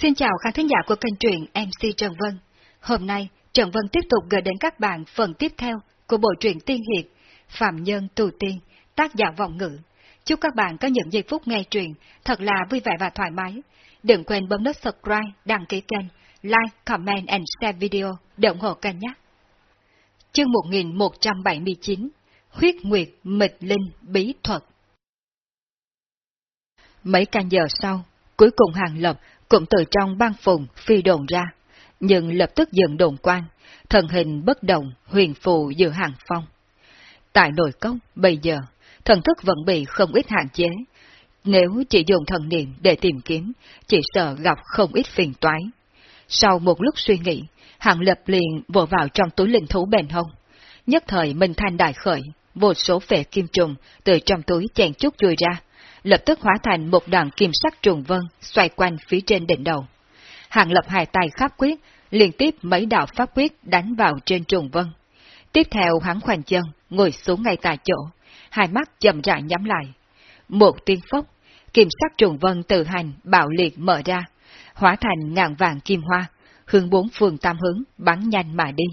Xin chào khán thính giả của kênh truyện MC Trần Vân. Hôm nay, Trần Vân tiếp tục gửi đến các bạn phần tiếp theo của bộ truyện Tiên Hiệp, Phạm Nhân Tù Tiên, tác giả vọng ngữ. Chúc các bạn có những giây phút nghe truyện thật là vui vẻ và thoải mái. Đừng quên bấm nút subscribe, đăng ký kênh, like, comment and share video để ủng hộ kênh nhé. Chương 1179 Huyết Nguyệt Mịch Linh Bí Thuật Mấy canh giờ sau, cuối cùng Hàng Lập cũng từ trong băng phùng phi đồn ra, nhưng lập tức dừng đồn quan, thần hình bất động huyền phù giữa hàng phong. Tại nội công, bây giờ, thần thức vẫn bị không ít hạn chế. Nếu chỉ dùng thần niệm để tìm kiếm, chỉ sợ gặp không ít phiền toái. Sau một lúc suy nghĩ, hạng Lập liền vội vào trong túi linh thú bền hông. Nhất thời Minh Thanh đại khởi, vô số phệ kim trùng từ trong túi chèn chút chui ra, lập tức hóa thành một đoàn kim sắc trùng vân xoay quanh phía trên đỉnh đầu. Hàng lập hai tay khắp quyết, liên tiếp mấy đạo pháp quyết đánh vào trên trùng vân. Tiếp theo hắn khoanh chân, ngồi xuống ngay tại chỗ, hai mắt chậm rãi nhắm lại. Một tiếng phốc, kim sắc trùng vân tự hành bạo liệt mở ra, hóa thành ngàn vàng kim hoa, hướng bốn phương tam hướng bắn nhanh mà đi.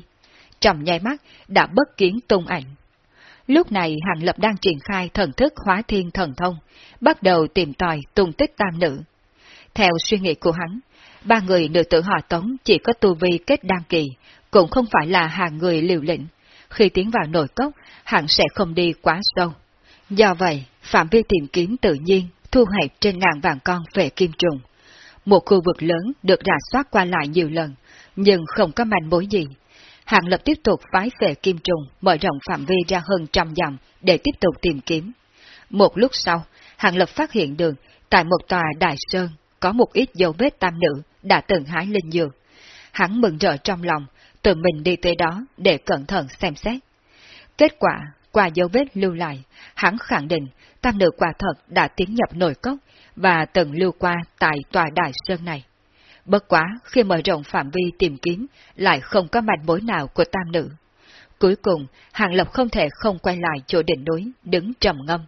Trong nháy mắt đã bất kiến tung ảnh. Lúc này Hàng Lập đang triển khai thần thức hóa thiên thần thông, bắt đầu tìm tòi tung tích tam nữ. Theo suy nghĩ của hắn, ba người nữ tử họ tống chỉ có tu vi kết đăng kỳ, cũng không phải là hàng người liều lĩnh. Khi tiến vào nội cốc, hẳn sẽ không đi quá sâu. Do vậy, phạm vi tìm kiếm tự nhiên thu hẹp trên ngàn vàng con về kim trùng. Một khu vực lớn được rà soát qua lại nhiều lần, nhưng không có manh mối gì. Hàng Lập tiếp tục phái về Kim Trùng mở rộng phạm vi ra hơn trăm dặm để tiếp tục tìm kiếm. Một lúc sau, Hàng Lập phát hiện được tại một tòa đại sơn có một ít dấu vết tam nữ đã từng hái linh dược. Hắn mừng rỡ trong lòng, tự mình đi tới đó để cẩn thận xem xét. Kết quả, qua dấu vết lưu lại, hắn khẳng định tam nữ quả thật đã tiến nhập nội cốc và từng lưu qua tại tòa đại sơn này. Bất quá, khi mở rộng phạm vi tìm kiếm, lại không có manh mối nào của tam nữ. Cuối cùng, Hàng Lập không thể không quay lại chỗ đỉnh núi, đứng trầm ngâm.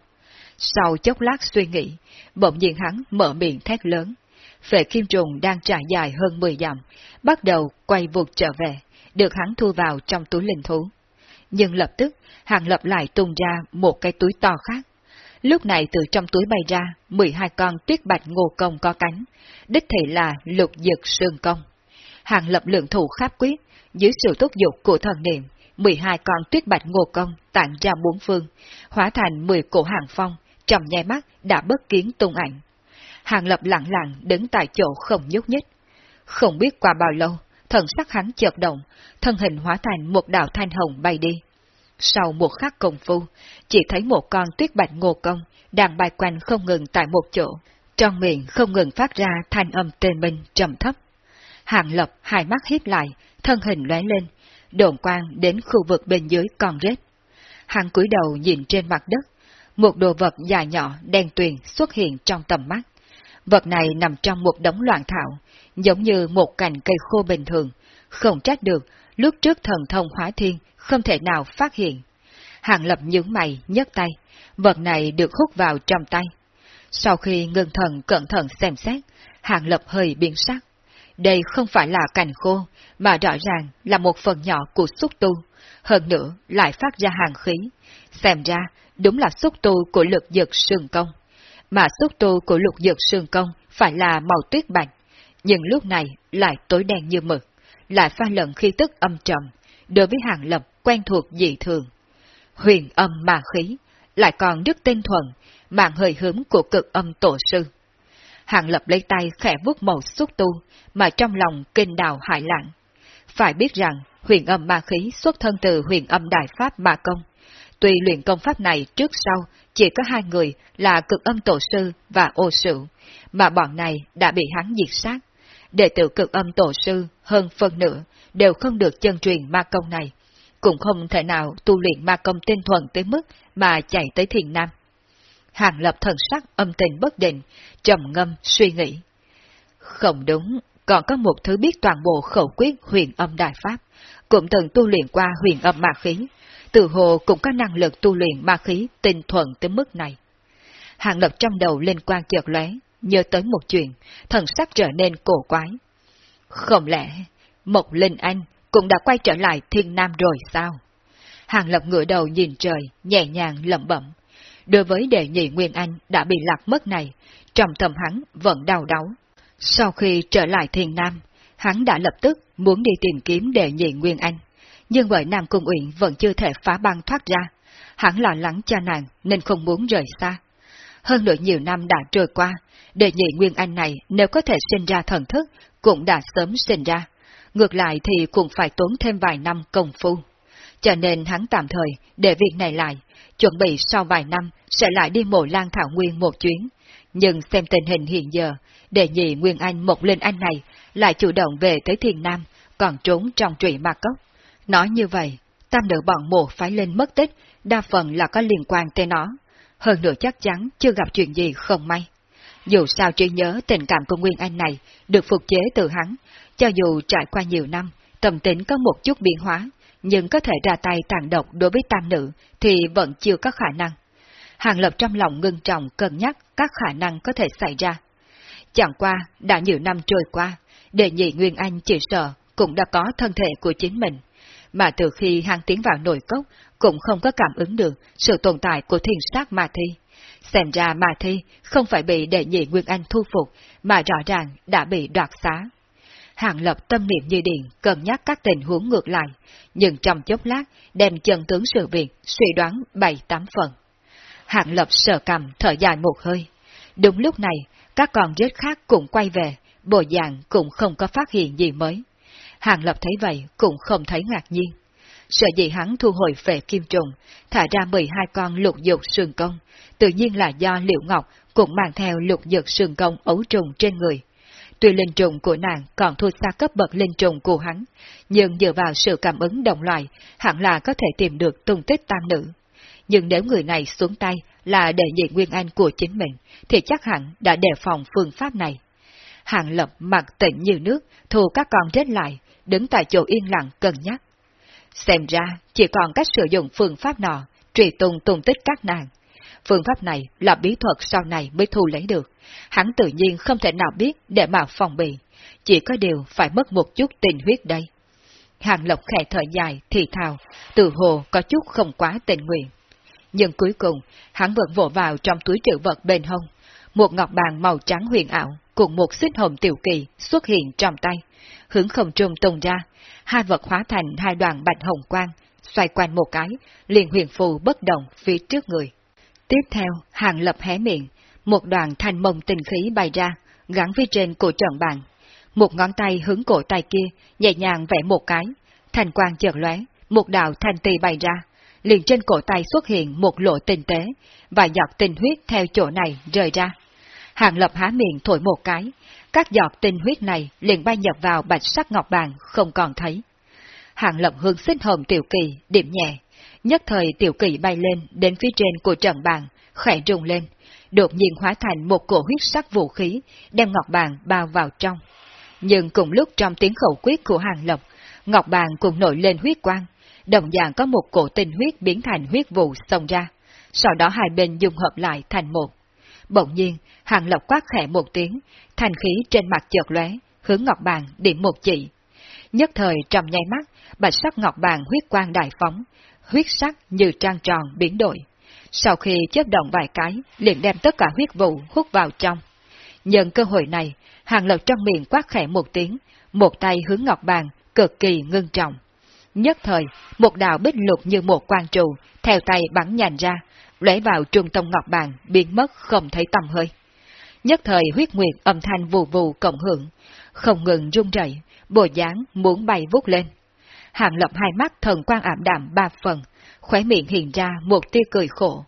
Sau chốc lát suy nghĩ, bỗng nhiên hắn mở miệng thét lớn. Phệ kim trùng đang trải dài hơn 10 dặm, bắt đầu quay vụt trở về, được hắn thu vào trong túi linh thú. Nhưng lập tức, Hàng Lập lại tung ra một cái túi to khác. Lúc này từ trong túi bay ra 12 con tuyết bạch ngô công có cánh, đích thị là lục dực sương công. Hàng lập lượng thủ khắp quyết, dưới sự thúc giục của thần niệm, 12 con tuyết bạch ngô công tản ra bốn phương, hóa thành 10 cổ hàng phong, trong nháy mắt đã bất kiến tung ảnh. Hàng lập lặng lặng đứng tại chỗ không nhúc nhích. Không biết qua bao lâu, thần sắc hắn chợt động, thân hình hóa thành một đạo thanh hồng bay đi. Sau một khắc công phu, chỉ thấy một con tuyết bạch ngô công đang bay quanh không ngừng tại một chỗ, trong miệng không ngừng phát ra thanh âm tên minh trầm thấp. Hàng lập hai mắt híp lại, thân hình lóe lên, đồn quang đến khu vực bên dưới con rết. Hàng cúi đầu nhìn trên mặt đất, một đồ vật dài nhỏ đen tuyền xuất hiện trong tầm mắt. Vật này nằm trong một đống loạn thảo, giống như một cành cây khô bình thường, không trách được lúc trước thần thông hóa thiên không thể nào phát hiện. Hàng lập nhướng mày, nhấc tay, vật này được hút vào trong tay. Sau khi ngưng thần cẩn thận xem xét, hàng lập hơi biến sắc. Đây không phải là cành khô, mà rõ ràng là một phần nhỏ của xúc tu, hơn nữa lại phát ra hàng khí. Xem ra, đúng là xúc tu của lực dược sương công. Mà xúc tu của lục dược sương công phải là màu tuyết bạch, nhưng lúc này lại tối đen như mực, lại pha lẫn khi tức âm trầm, đối với hàng lập quen thuộc dị thường. Huyền âm mà khí, lại còn đức tinh thuần, mạng hơi hướng của cực âm tổ sư. Hàng lập lấy tay khẽ vuốt màu xúc tu, mà trong lòng kinh đào hải lặng. Phải biết rằng, huyền âm ma khí xuất thân từ huyền âm đại pháp ma công. Tuy luyện công pháp này trước sau chỉ có hai người là cực âm tổ sư và ô sự, mà bọn này đã bị hắn diệt sát. Đệ tử cực âm tổ sư hơn phần nửa đều không được chân truyền ma công này, cũng không thể nào tu luyện ma công tinh thuần tới mức mà chạy tới thiền nam. Hàng lập thần sắc âm tình bất định, trầm ngâm suy nghĩ. Không đúng, còn có một thứ biết toàn bộ khẩu quyết huyền âm đại pháp, cũng từng tu luyện qua huyền âm ma khí, từ hồ cũng có năng lực tu luyện ma khí tinh thuần tới mức này. Hàng lập trong đầu lên quan chợt lóe, nhớ tới một chuyện, thần sắc trở nên cổ quái. Không lẽ, Mộc Linh Anh cũng đã quay trở lại thiên nam rồi sao? Hàng Lập ngửa đầu nhìn trời, nhẹ nhàng lẩm bẩm. Đối với đệ nhị Nguyên Anh đã bị lạc mất này, trong tâm hắn vẫn đau đớn. Sau khi trở lại thiên nam, hắn đã lập tức muốn đi tìm kiếm đệ nhị Nguyên Anh. Nhưng bởi Nam Cung Uyển vẫn chưa thể phá băng thoát ra, hắn lo lắng cho nàng nên không muốn rời xa. Hơn nữa nhiều năm đã trôi qua, đệ nhị Nguyên Anh này nếu có thể sinh ra thần thức, cũng đã sớm sinh ra. Ngược lại thì cũng phải tốn thêm vài năm công phu. Cho nên hắn tạm thời để việc này lại, chuẩn bị sau vài năm sẽ lại đi mộ lan thảo nguyên một chuyến. Nhưng xem tình hình hiện giờ, đệ nhị Nguyên Anh một linh anh này lại chủ động về tới thiền nam, còn trốn trong trụy ma cốc. Nói như vậy, tam nữ bọn mộ phải lên mất tích, đa phần là có liên quan tới nó. Hơn nữa chắc chắn chưa gặp chuyện gì không may. Dù sao trí nhớ tình cảm của Nguyên Anh này được phục chế từ hắn, cho dù trải qua nhiều năm, tâm tính có một chút biến hóa, nhưng có thể ra tay tàn độc đối với tam nữ thì vẫn chưa có khả năng. Hàng Lập trong lòng ngưng trọng cân nhắc các khả năng có thể xảy ra. Chẳng qua, đã nhiều năm trôi qua, đệ nhị Nguyên Anh chỉ sợ cũng đã có thân thể của chính mình, mà từ khi hắn tiến vào nội cốc cũng không có cảm ứng được sự tồn tại của thiên sát ma thi. Xem ra mà thi không phải bị đệ nhị Nguyên Anh thu phục, mà rõ ràng đã bị đoạt xá. Hàng lập tâm niệm như điện, cân nhắc các tình huống ngược lại, nhưng trong chốc lát đem chân tướng sự việc, suy đoán bảy tám phần. Hàng lập sợ cầm, thở dài một hơi. Đúng lúc này, các con rết khác cũng quay về, bộ dạng cũng không có phát hiện gì mới. Hàng Lập thấy vậy cũng không thấy ngạc nhiên. Sợ gì hắn thu hồi phệ kim trùng, thả ra 12 con lục dược sườn công, tự nhiên là do Liệu Ngọc cũng mang theo lục dược sườn công ấu trùng trên người. Tuy linh trùng của nàng còn thua xa cấp bậc linh trùng của hắn, nhưng dựa vào sự cảm ứng đồng loại, hẳn là có thể tìm được tung tích tam nữ. Nhưng nếu người này xuống tay là đệ nhị nguyên anh của chính mình, thì chắc hẳn đã đề phòng phương pháp này. Hàng lập mặt tỉnh như nước, thu các con rết lại, đứng tại chỗ yên lặng cân nhắc. Xem ra, chỉ còn cách sử dụng phương pháp nọ, truy tung tung tích các nàng. Phương pháp này là bí thuật sau này mới thu lấy được. Hắn tự nhiên không thể nào biết để mà phòng bị. Chỉ có điều phải mất một chút tình huyết đây. Hàng Lộc khẽ thở dài, thì thào, từ hồ có chút không quá tình nguyện. Nhưng cuối cùng, hắn vẫn vỗ vào trong túi trữ vật bên hông. Một ngọc bàn màu trắng huyền ảo, cùng một xích hồng tiểu kỳ xuất hiện trong tay hướng không trung tung ra, hai vật hóa thành hai đoàn bạch hồng quang, xoay quanh một cái, liền huyền phù bất động phía trước người. Tiếp theo, hàng lập hé miệng, một đoàn thanh mông tinh khí bay ra, gắn phía trên cổ trận bàn. Một ngón tay hướng cổ tay kia, nhẹ nhàng vẽ một cái, thành quang chợt lóe, một đạo thanh tì bay ra, liền trên cổ tay xuất hiện một lỗ tinh tế, và giọt tinh huyết theo chỗ này rời ra. Hàng lập há miệng thổi một cái, các giọt tinh huyết này liền bay nhập vào bạch sắc ngọc bàn, không còn thấy. Hàng lập hướng xích hồng tiểu kỳ, điểm nhẹ. Nhất thời tiểu kỳ bay lên đến phía trên của trận bàn, khẽ rung lên, đột nhiên hóa thành một cổ huyết sắc vũ khí, đem ngọc bàn bao vào trong. Nhưng cùng lúc trong tiếng khẩu quyết của hàng lập, ngọc bàn cũng nổi lên huyết quang, đồng dạng có một cổ tinh huyết biến thành huyết vụ xông ra. Sau đó hai bên dung hợp lại thành một. Bỗng nhiên, Hàng Lập quát khẽ một tiếng, thanh khí trên mặt chợt lóe, hướng ngọc bàn điểm một chỉ. Nhất thời trầm nháy mắt, bạch sắc ngọc bàn huyết quang đại phóng, huyết sắc như trang tròn biến đổi. Sau khi chớp động vài cái, liền đem tất cả huyết vụ hút vào trong. Nhân cơ hội này, Hàng Lập trong miệng quát khẽ một tiếng, một tay hướng ngọc bàn, cực kỳ ngưng trọng. Nhất thời, một đạo bích lục như một quan trụ, theo tay bắn nhành ra, lóe vào trung tâm ngọc bàn, biến mất không thấy tầm hơi. Nhất thời huyết nguyệt âm thanh vù vù cộng hưởng, không ngừng rung rẩy, bộ dáng muốn bay vút lên. Hàng lập hai mắt thần quan ảm đạm ba phần, khóe miệng hiện ra một tia cười khổ.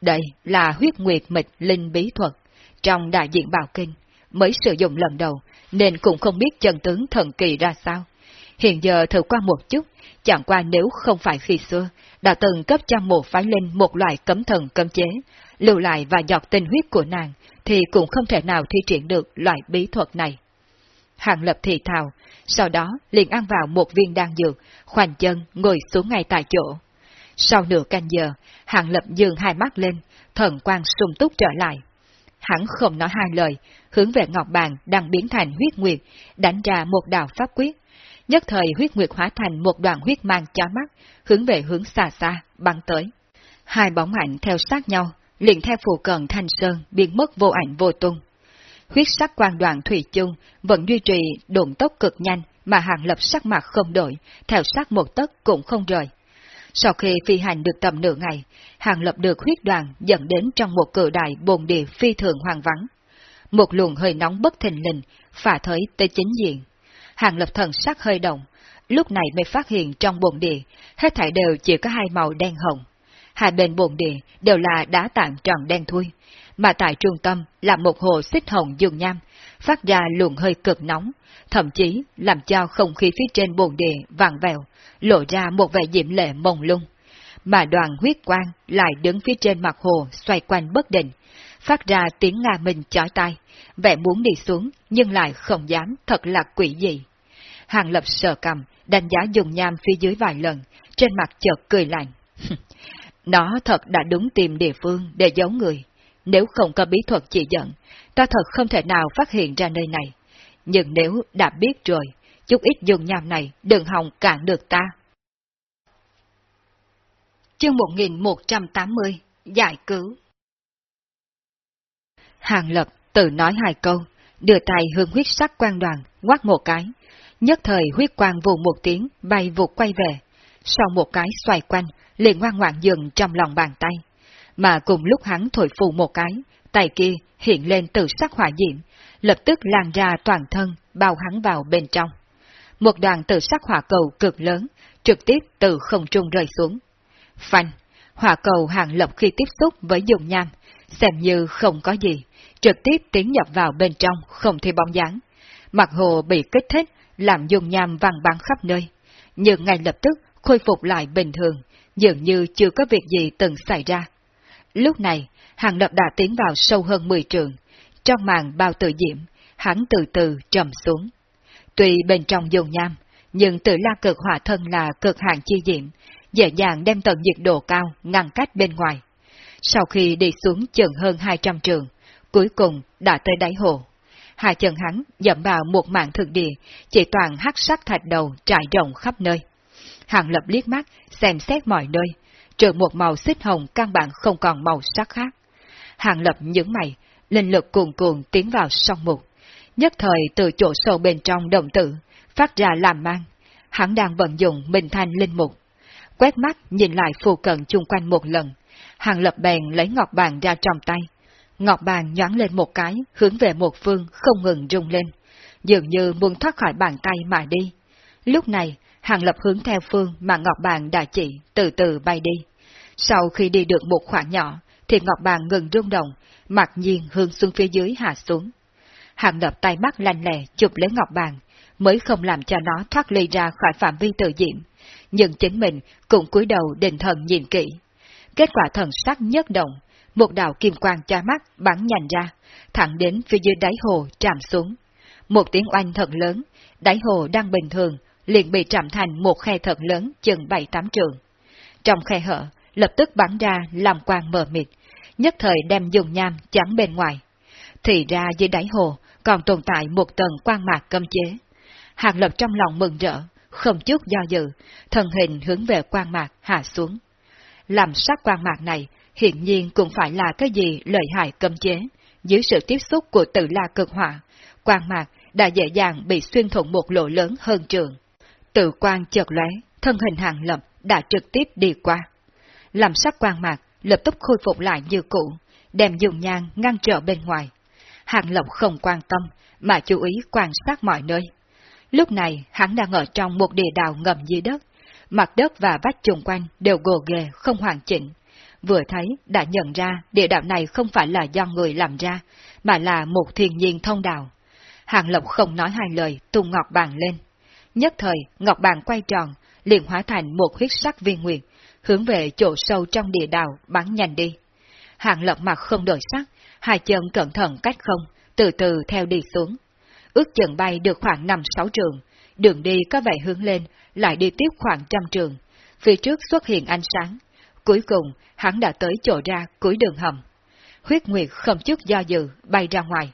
Đây là huyết nguyệt mịch linh bí thuật, trong đại diện bảo kinh, mới sử dụng lần đầu, nên cũng không biết chân tướng thần kỳ ra sao. Hiện giờ thử qua một chút, chẳng qua nếu không phải khi xưa, đã từng cấp cho một phái linh một loại cấm thần cấm chế, lưu lại và giọt tinh huyết của nàng, thì cũng không thể nào thi triển được loại bí thuật này. Hàng lập thì thào, sau đó liền ăn vào một viên đan dược, khoanh chân ngồi xuống ngay tại chỗ. Sau nửa canh giờ, hàng lập dường hai mắt lên, thần quang sung túc trở lại. hắn không nói hai lời, hướng về Ngọc Bàn đang biến thành huyết nguyệt, đánh ra một đạo pháp quyết. Nhất thời huyết nguyệt hóa thành một đoạn huyết mang chói mắt, hướng về hướng xa xa, băng tới. Hai bóng ảnh theo sát nhau, liền theo phù cận thanh sơn, biến mất vô ảnh vô tung. Huyết sắc quan đoạn thủy chung vẫn duy trì độn tốc cực nhanh mà hàng lập sắc mặt không đổi, theo sát một tấc cũng không rời. Sau khi phi hành được tầm nửa ngày, hàng lập được huyết đoàn dẫn đến trong một cự đại bồn địa phi thường hoang vắng. Một luồng hơi nóng bất thình lình, phả thới tới chính diện. Hàng lập thần sắc hơi động, lúc này mới phát hiện trong bồn địa, hết thảy đều chỉ có hai màu đen hồng. Hai bên bồn địa đều là đá tảng tròn đen thui, mà tại trung tâm là một hồ xích hồng dương nham, phát ra luồng hơi cực nóng, thậm chí làm cho không khí phía trên bồn địa vàng vẹo, lộ ra một vẻ diễm lệ mông lung. Mà đoàn huyết quang lại đứng phía trên mặt hồ xoay quanh bất định, phát ra tiếng nga mình chói tai, vẻ muốn đi xuống nhưng lại không dám thật là quỷ dị. Hàng lập sờ cầm, đánh giá dùng nham phía dưới vài lần, trên mặt chợt cười lạnh. Nó thật đã đúng tìm địa phương để giấu người. Nếu không có bí thuật chỉ dẫn, ta thật không thể nào phát hiện ra nơi này. Nhưng nếu đã biết rồi, chút ít dùng nham này đừng hòng cản được ta. Chương 1180 Giải cứu Hàng Lập tự nói hai câu, đưa tay hướng huyết sắc quang đoàn, quát một cái. Nhất thời huyết quang vụ một tiếng, bay vụt quay về. Sau một cái xoay quanh, liền ngoan ngoạn dừng trong lòng bàn tay. Mà cùng lúc hắn thổi phù một cái, tay kia hiện lên từ sắc hỏa diệm, lập tức lan ra toàn thân, bao hắn vào bên trong. Một đoàn từ sắc hỏa cầu cực lớn, trực tiếp từ không trung rơi xuống. Phanh, hỏa cầu hàng lập khi tiếp xúc với dùng nham, xem như không có gì, trực tiếp tiến nhập vào bên trong, không thấy bóng dáng. Mặt hồ bị kích thích, làm dùng nham văng bắn khắp nơi. Nhưng ngay lập tức khôi phục lại bình thường, dường như chưa có việc gì từng xảy ra. Lúc này, hàng lập đã tiến vào sâu hơn 10 trường, trong màn bao tự diễm, hắn từ từ trầm xuống. Tuy bên trong dùng nham, nhưng tự la cực hỏa thân là cực hạn chi diệm, dễ dàng đem tận nhiệt độ cao ngăn cách bên ngoài. Sau khi đi xuống chừng hơn 200 trường, cuối cùng đã tới đáy hồ. Hai chân hắn dẫm vào một mạng thực địa, chỉ toàn hắc sắc thạch đầu trải rộng khắp nơi. Hàng lập liếc mắt, xem xét mọi nơi, trừ một màu xích hồng căn bản không còn màu sắc khác. Hàng lập những mày, linh lực cuồn cuồn tiến vào sông mục. Nhất thời từ chỗ sâu bên trong động tử, phát ra làm mang. Hắn đang vận dụng bình thanh linh mục. Quét mắt nhìn lại phù cận chung quanh một lần, hàng lập bèn lấy ngọc bàn ra trong tay. Ngọc bàn nhoáng lên một cái, hướng về một phương không ngừng rung lên, dường như muốn thoát khỏi bàn tay mà đi. Lúc này, hàng lập hướng theo phương mà Ngọc bàn đã chỉ, từ từ bay đi. Sau khi đi được một khoảng nhỏ, thì Ngọc bàn ngừng rung động, mặc nhiên hướng xuống phía dưới hạ xuống. Hàng lập tay mắt lanh lẹ chụp lấy Ngọc bàn, mới không làm cho nó thoát ly ra khỏi phạm vi tự diệm, nhưng chính mình cũng cúi đầu định thần nhìn kỹ. Kết quả thần sắc nhất động, một đạo kim quang chói mắt bắn nhành ra, thẳng đến phía dưới đáy hồ trạm xuống. Một tiếng oanh thật lớn, đáy hồ đang bình thường, liền bị chạm thành một khe thật lớn chừng bảy tám trường. Trong khe hở, lập tức bắn ra làm quang mờ mịt, nhất thời đem dùng nham chắn bên ngoài. Thì ra dưới đáy hồ còn tồn tại một tầng quang mạc cấm chế. Hàng lập trong lòng mừng rỡ, không chút do dự, thần hình hướng về quang mạc hạ xuống. Làm sắc quang mạc này, hiện nhiên cũng phải là cái gì lợi hại cấm chế, dưới sự tiếp xúc của tự la cực hỏa, quang mạc đã dễ dàng bị xuyên thủng một lỗ lớn hơn trường. Tự quang chợt lóe, thân hình hàng lập đã trực tiếp đi qua. Làm sắc quang mạc lập tức khôi phục lại như cũ, đem dùng nhang ngăn trở bên ngoài. Hàng lập không quan tâm, mà chú ý quan sát mọi nơi. Lúc này, hắn đang ở trong một địa đào ngầm dưới đất. Mặt đất và vách chung quanh đều gồ ghề, không hoàn chỉnh. Vừa thấy, đã nhận ra địa đạo này không phải là do người làm ra, mà là một thiên nhiên thông đạo. Hàng Lộc không nói hai lời, tung ngọc bàn lên. Nhất thời, ngọc bàn quay tròn, liền hóa thành một huyết sắc viên nguyệt, hướng về chỗ sâu trong địa đạo bắn nhanh đi. Hàng Lộc mặt không đổi sắc, hai chân cẩn thận cách không, từ từ theo đi xuống ước chừng bay được khoảng 5-6 trường, đường đi có vẻ hướng lên, lại đi tiếp khoảng trăm trường, phía trước xuất hiện ánh sáng. Cuối cùng, hắn đã tới chỗ ra cuối đường hầm. huyết nguyệt không chút do dự bay ra ngoài.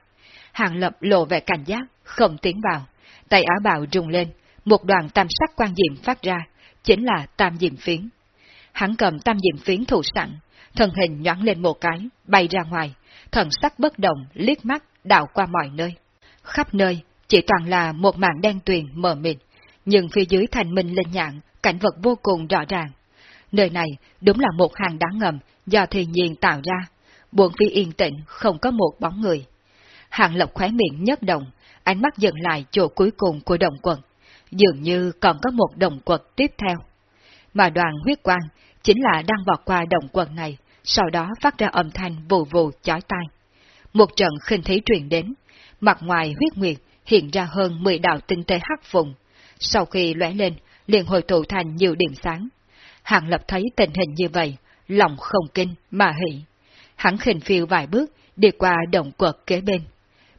Hàng lập lộ vẻ cảnh giác, không tiến vào. Tay áo bào rung lên, một đoàn tam sắc quan diệm phát ra, chính là tam diệm phiến. Hắn cầm tam diệm phiến thủ sẵn, thân hình nhoáng lên một cái, bay ra ngoài, thần sắc bất động, liếc mắt, đảo qua mọi nơi. Khắp nơi, chỉ toàn là một mảng đen tuyền mờ mịt, nhưng phía dưới thành minh lên nhạn, cảnh vật vô cùng rõ ràng. Nơi này đúng là một hàng đá ngầm do thiên nhiên tạo ra, buồn phi yên tĩnh, không có một bóng người. Hàng lộc khóe miệng nhất động, ánh mắt dừng lại chỗ cuối cùng của đồng quật, dường như còn có một đồng quật tiếp theo. Mà đoàn huyết quang chính là đang vọt qua động quật này, sau đó phát ra âm thanh vù vù chói tai. Một trận khinh thí truyền đến, mặt ngoài huyết nguyệt hiện ra hơn 10 đạo tinh tế hắc vùng. Sau khi lóe lên, liền hồi tụ thành nhiều điểm sáng. Hàng lập thấy tình hình như vậy, lòng không kinh mà hỷ. Hắn khinh phiêu vài bước, đi qua động quật kế bên.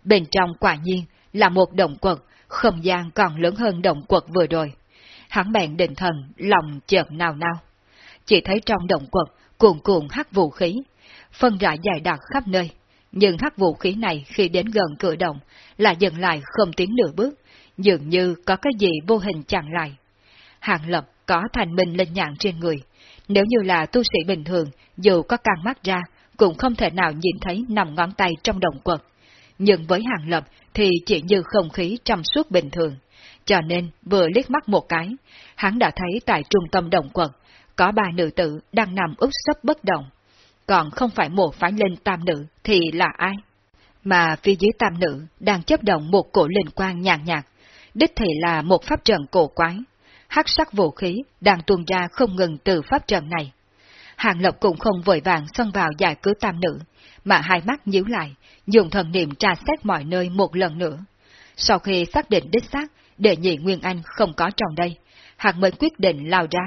Bên trong quả nhiên là một động quật, không gian còn lớn hơn động quật vừa rồi. Hắn bèn định thần, lòng chợt nào nào. Chỉ thấy trong động quật, cuồn cuộn hắc vũ khí, phân rải dài đặc khắp nơi. Nhưng hắc vũ khí này khi đến gần cửa động, là dừng lại không tiến nửa bước, dường như có cái gì vô hình chặn lại. Hàng lập có thành minh lên nhạn trên người. Nếu như là tu sĩ bình thường, dù có căng mắt ra, cũng không thể nào nhìn thấy nằm ngón tay trong động quật. Nhưng với hàng lập thì chỉ như không khí trong suốt bình thường. Cho nên vừa liếc mắt một cái, hắn đã thấy tại trung tâm động quật, có ba nữ tử đang nằm úp sấp bất động. Còn không phải một phái linh tam nữ thì là ai? Mà phía dưới tam nữ đang chấp động một cổ linh quang nhàn nhạt, đích thì là một pháp trận cổ quái hắc sắc vũ khí đang tuôn ra không ngừng từ pháp trận này. Hàng Lộc cũng không vội vàng xông vào giải cứu tam nữ, mà hai mắt nhíu lại, dùng thần niệm tra xét mọi nơi một lần nữa. Sau khi xác định đích xác, đệ nhị Nguyên Anh không có trong đây, hắn mới quyết định lao ra.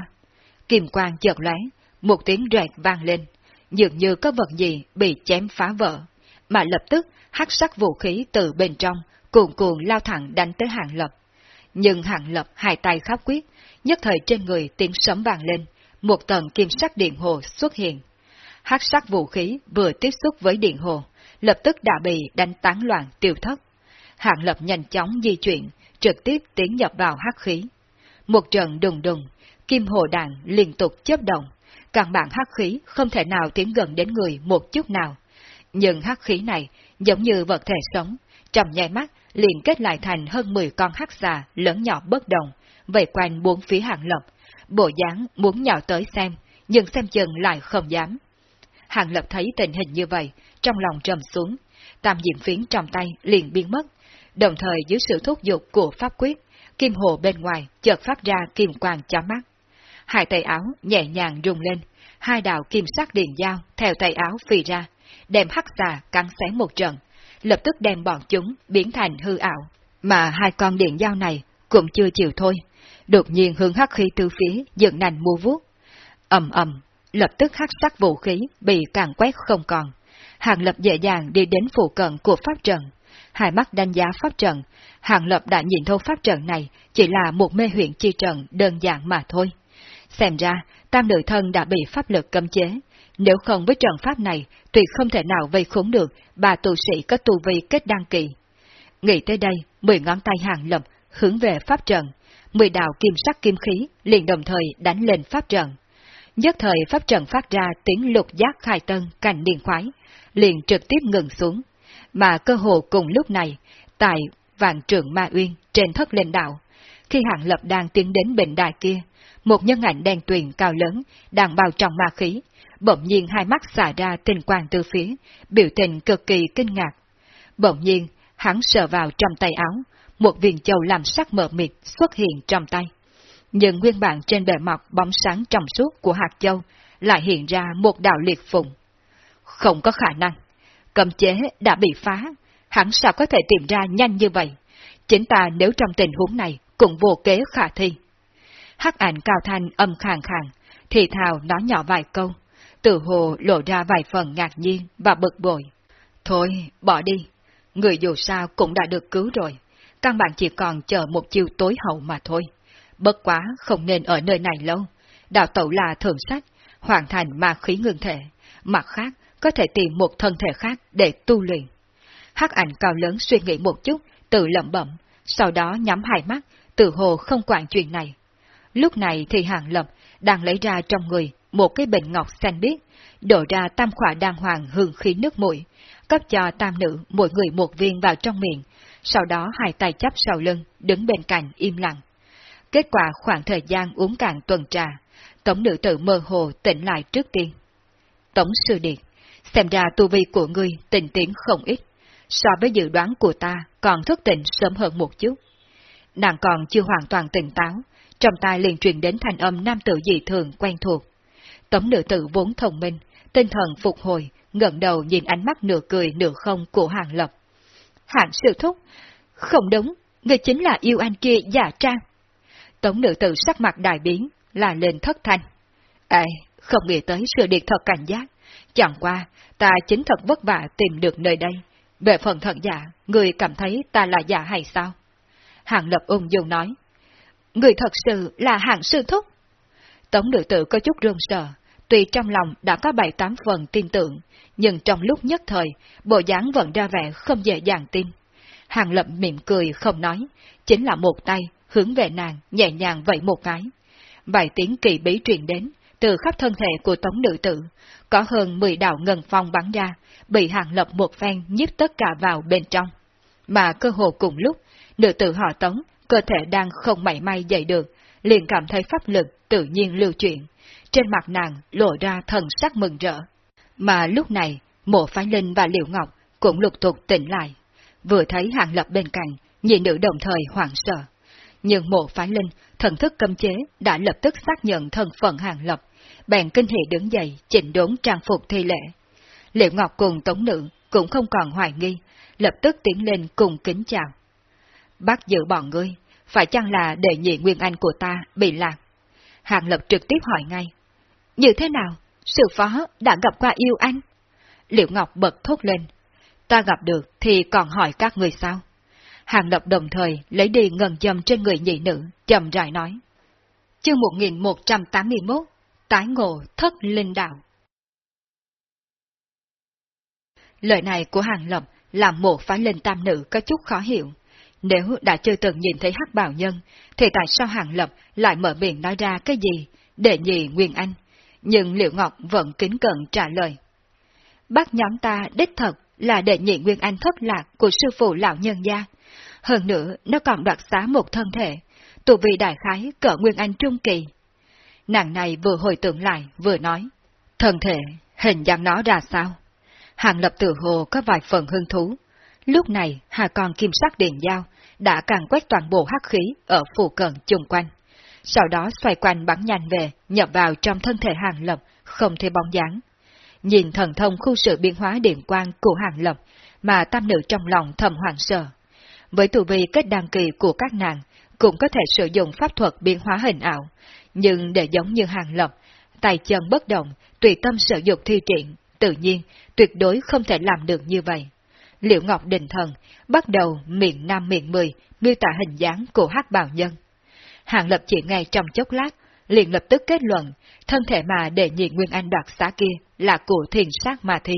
Kim quang chợt lóe, một tiếng rẹt vang lên, dường như có vật gì bị chém phá vỡ, mà lập tức hắc sắc vũ khí từ bên trong cuồn cuộn lao thẳng đánh tới Hàng Lập. Nhưng Hàng Lập hai tay khắp quyết, nhất thời trên người tiếng sấm vang lên, một tầng kim sắc điện hồ xuất hiện. hắc sắc vũ khí vừa tiếp xúc với điện hồ, lập tức đã bị đánh tán loạn tiêu thất. Hạng lập nhanh chóng di chuyển, trực tiếp tiến nhập vào hắc khí. Một trận đùng đùng, kim hồ đạn liên tục chớp động, càng bạn hắc khí không thể nào tiến gần đến người một chút nào. Nhưng hắc khí này giống như vật thể sống, trong nháy mắt liền kết lại thành hơn 10 con hắc xà lớn nhỏ bất đồng, vây quanh bốn phía hạng lập, bộ dáng muốn nhào tới xem, nhưng xem chừng lại không dám. Hàng lập thấy tình hình như vậy, trong lòng trầm xuống, tam diệm phiến trong tay liền biến mất, đồng thời dưới sự thúc giục của pháp quyết, kim hồ bên ngoài chợt phát ra kim quang chói mắt. Hai tay áo nhẹ nhàng rung lên, hai đạo kim sắc điện dao theo tay áo phi ra, đem hắc xà cắn xé một trận, lập tức đem bọn chúng biến thành hư ảo. Mà hai con điện dao này cũng chưa chịu thôi, đột nhiên hướng hắc khí từ phía dựng nành mua vuốt. ầm ầm, lập tức hắc sắc vũ khí bị càng quét không còn. Hàng lập dễ dàng đi đến phụ cận của pháp trận. Hai mắt đánh giá pháp trận, Hàng lập đã nhìn thấu pháp trận này chỉ là một mê huyện chi trận đơn giản mà thôi. Xem ra, tam nữ thân đã bị pháp lực cấm chế, nếu không với trận pháp này, tuyệt không thể nào vây khốn được bà tu sĩ có tu vi kết đăng kỳ. Nghĩ tới đây, mười ngón tay hàng lập hướng về pháp trận, mười đạo kim sắc kim khí liền đồng thời đánh lên pháp trận. Nhất thời pháp trận phát ra tiếng lục giác khai tân cành điện khoái, liền trực tiếp ngừng xuống. Mà cơ hồ cùng lúc này, tại vạn trường ma uyên trên thất lên đạo, khi hạng lập đang tiến đến bệnh đài kia, một nhân ảnh đen tuyền cao lớn, đang bao trong ma khí, bỗng nhiên hai mắt xả ra tinh quang từ phía, biểu tình cực kỳ kinh ngạc. Bỗng nhiên, hắn sờ vào trong tay áo, một viên châu làm sắc mờ mịt xuất hiện trong tay. Nhưng nguyên bản trên bề mặt bóng sáng trong suốt của hạt châu lại hiện ra một đạo liệt phùng. Không có khả năng. Cầm chế đã bị phá, hắn sao có thể tìm ra nhanh như vậy? Chính ta nếu trong tình huống này cũng vô kế khả thi. Hắc ảnh cao thanh âm khàn khàn, thì thào nói nhỏ vài câu, tự hồ lộ ra vài phần ngạc nhiên và bực bội. Thôi, bỏ đi, người dù sao cũng đã được cứu rồi, căn bản chỉ còn chờ một chiều tối hậu mà thôi. Bất quá không nên ở nơi này lâu, đạo tẩu là thường sách, hoàn thành ma khí ngưng thể, mặt khác có thể tìm một thân thể khác để tu luyện. Hắc ảnh cao lớn suy nghĩ một chút, tự lẩm bẩm, sau đó nhắm hai mắt, tự hồ không quản chuyện này. Lúc này thì Hàng Lập đang lấy ra trong người một cái bình ngọc xanh biếc, đổ ra tam khỏa đàng hoàng hương khí nước mũi, cấp cho tam nữ mỗi người một viên vào trong miệng, sau đó hai tay chắp sau lưng, đứng bên cạnh im lặng. Kết quả khoảng thời gian uống cạn tuần trà, tổng nữ tử mơ hồ tỉnh lại trước tiên. Tổng sư điệt, xem ra tu vi của ngươi tình tiến không ít, so với dự đoán của ta còn thức tỉnh sớm hơn một chút. Nàng còn chưa hoàn toàn tỉnh táo, trong tai liền truyền đến thanh âm nam tử dị thường quen thuộc. tổng nữ tử vốn thông minh, tinh thần phục hồi, ngẩng đầu nhìn ánh mắt nửa cười nửa không của Hàng Lập hạng sư thúc, không đúng, người chính là yêu anh kia giả trang. Tống nữ tử sắc mặt đại biến, là lên thất thanh. Ê, không nghĩ tới sự điệt thật cảnh giác, chẳng qua ta chính thật vất vả tìm được nơi đây. Về phần thật giả, người cảm thấy ta là giả hay sao? hạng Lập ung dung nói. Người thật sự là hạng sư thúc. Tống nữ tử có chút run sợ, tuy trong lòng đã có bảy tám phần tin tưởng, nhưng trong lúc nhất thời, bộ dáng vẫn ra vẻ không dễ dàng tin. Hàng lập mỉm cười không nói, chính là một tay, hướng về nàng, nhẹ nhàng vậy một cái. Vài tiếng kỳ bí truyền đến, từ khắp thân thể của tống nữ tử, có hơn 10 đạo ngân phong bắn ra, bị hàng lập một phen nhiếp tất cả vào bên trong. Mà cơ hồ cùng lúc, nữ tử họ tống, cơ thể đang không mảy may dậy được, liền cảm thấy pháp lực tự nhiên lưu chuyển. Trên mặt nàng lộ ra thần sắc mừng rỡ. Mà lúc này, mộ phái linh và liệu ngọc cũng lục tục tỉnh lại. Vừa thấy hàng lập bên cạnh, nhị nữ đồng thời hoảng sợ. Nhưng mộ phái linh, thần thức cấm chế, đã lập tức xác nhận thân phận hàng lập, bèn kinh hỉ đứng dậy, chỉnh đốn trang phục thi lễ. Liệu Ngọc cùng tống nữ cũng không còn hoài nghi, lập tức tiến lên cùng kính chào. Bác giữ bọn ngươi, phải chăng là đệ nhị nguyên anh của ta bị lạc? Hàng Lập trực tiếp hỏi ngay. Như thế nào? Sư phó đã gặp qua yêu anh? Liệu Ngọc bật thốt lên. Ta gặp được thì còn hỏi các người sao? Hàng Lập đồng thời lấy đi ngần dầm trên người nhị nữ, chậm rãi nói. Chương 1181 Tái ngộ thất linh đạo Lời này của Hàng Lập làm một phái linh tam nữ có chút khó hiểu. Nếu đã chưa từng nhìn thấy hắc bào nhân, thì tại sao Hàng Lập lại mở miệng nói ra cái gì, để nhị Nguyên Anh? Nhưng Liệu Ngọc vẫn kính cận trả lời. Bác nhóm ta đích thật là đệ nhị Nguyên Anh thất lạc của sư phụ lão nhân gia. Hơn nữa, nó còn đoạt xá một thân thể, tụ vị đại khái cỡ Nguyên Anh trung kỳ. Nàng này vừa hồi tưởng lại, vừa nói. Thân thể, hình dạng nó ra sao? Hàng lập tự hồ có vài phần hứng thú. Lúc này, hà con kim sắc điện dao đã càng quét toàn bộ hắc khí ở phù cận chung quanh. Sau đó xoay quanh bắn nhanh về, nhập vào trong thân thể hàng lập, không thể bóng dáng. Nhìn thần thông khu sự biến hóa điện quang của hàng lập, mà tam nữ trong lòng thầm hoảng sợ. Với tù vi kết đăng kỳ của các nàng, cũng có thể sử dụng pháp thuật biến hóa hình ảo, nhưng để giống như hàng lập, tay chân bất động, tùy tâm sử dụng thi triển, tự nhiên, tuyệt đối không thể làm được như vậy. Liệu Ngọc Đình Thần bắt đầu miệng năm miệng mười miêu tả hình dáng của hắc bào nhân. Hàng lập chỉ ngay trong chốc lát, liền lập tức kết luận, thân thể mà để nhị Nguyên Anh đoạt xá kia là của thiền sát mà thi.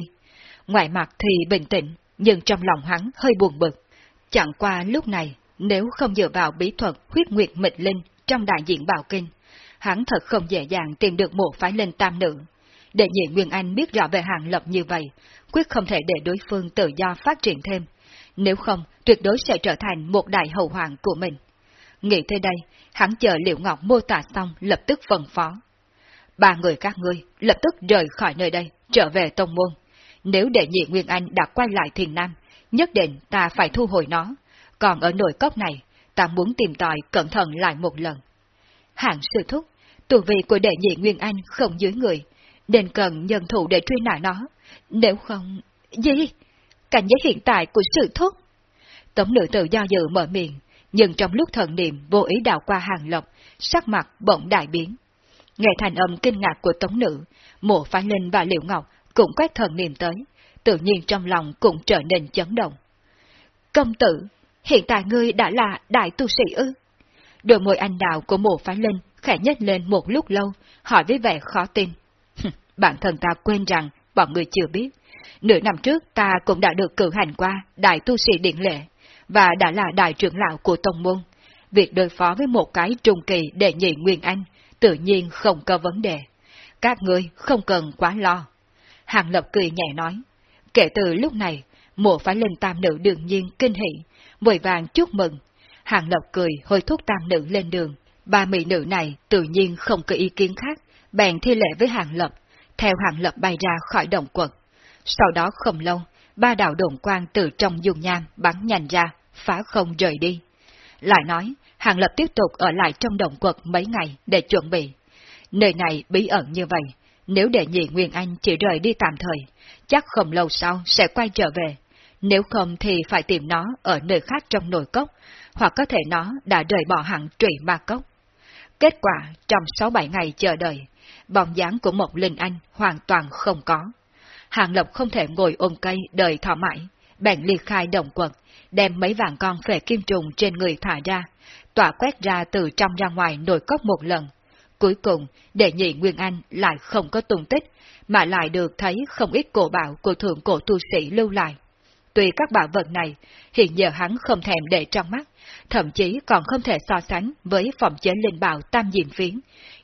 Ngoài mặt thì bình tĩnh, nhưng trong lòng hắn hơi buồn bực. Chẳng qua lúc này, nếu không dựa vào bí thuật huyết nguyệt mịch linh trong đại diện bảo kinh, hắn thật không dễ dàng tìm được một phái linh tam nữ. Để nhị Nguyên Anh biết rõ về hàng lập như vậy, quyết không thể để đối phương tự do phát triển thêm. Nếu không, tuyệt đối sẽ trở thành một đại hậu hoàng của mình. Nghĩ tới đây, hắn chờ Liệu Ngọc mô tả xong lập tức phân phó. Ba người các ngươi lập tức rời khỏi nơi đây, trở về tông môn. Nếu đệ nhị Nguyên Anh đã quay lại thiền nam, nhất định ta phải thu hồi nó. Còn ở nội cốc này, ta muốn tìm tòi cẩn thận lại một lần. Hạng sư thúc, tù vị của đệ nhị Nguyên Anh không dưới người, nên cần nhân thủ để truy nã nó. Nếu không... Gì? Cảnh giới hiện tại của sư thúc? Tống nữ tự do dự mở miệng, nhưng trong lúc thần niệm vô ý đào qua hàng lộc, sắc mặt bỗng đại biến. Nghe thành âm kinh ngạc của tống nữ, mộ phái linh và liệu ngọc cũng quét thần niệm tới, tự nhiên trong lòng cũng trở nên chấn động. Công tử, hiện tại ngươi đã là đại tu sĩ ư? Đôi môi anh đào của mộ phái linh khẽ nhếch lên một lúc lâu, hỏi với vẻ khó tin. Bản thân ta quên rằng bọn người chưa biết. Nửa năm trước ta cũng đã được cử hành qua đại tu sĩ điện lệ, và đã là đại trưởng lão của tông môn. Việc đối phó với một cái trung kỳ đệ nhị Nguyên Anh tự nhiên không có vấn đề. Các ngươi không cần quá lo. Hàng Lập cười nhẹ nói. Kể từ lúc này, mộ phải lên tam nữ đương nhiên kinh hỉ, vội vàng chúc mừng. Hàng Lập cười hôi thúc tam nữ lên đường. Ba mỹ nữ này tự nhiên không có ý kiến khác, bèn thi lễ với Hàng Lập, theo Hàng Lập bay ra khỏi động quật. Sau đó không lâu, ba đạo đồn quang từ trong dung nham bắn nhanh ra, phá không rời đi. Lại nói, Hàng Lập tiếp tục ở lại trong động quật mấy ngày để chuẩn bị. Nơi này bí ẩn như vậy, nếu để nhị Nguyên Anh chỉ rời đi tạm thời, chắc không lâu sau sẽ quay trở về. Nếu không thì phải tìm nó ở nơi khác trong nồi cốc, hoặc có thể nó đã rời bỏ hẳn trụy ma cốc. Kết quả, trong 6-7 ngày chờ đợi, bóng dáng của một Linh Anh hoàn toàn không có. Hàng lộc không thể ngồi ôm cây đợi thọ mãi, bèn ly khai động quật, đem mấy vạn con phệ kim trùng trên người thả ra, tỏa quét ra từ trong ra ngoài nồi cốc một lần. Cuối cùng, đệ nhị Nguyên Anh lại không có tung tích, mà lại được thấy không ít cổ bảo của thượng cổ tu sĩ lưu lại. Tuy các bảo vật này, hiện giờ hắn không thèm để trong mắt, thậm chí còn không thể so sánh với phòng chế linh bảo tam diệm phiến,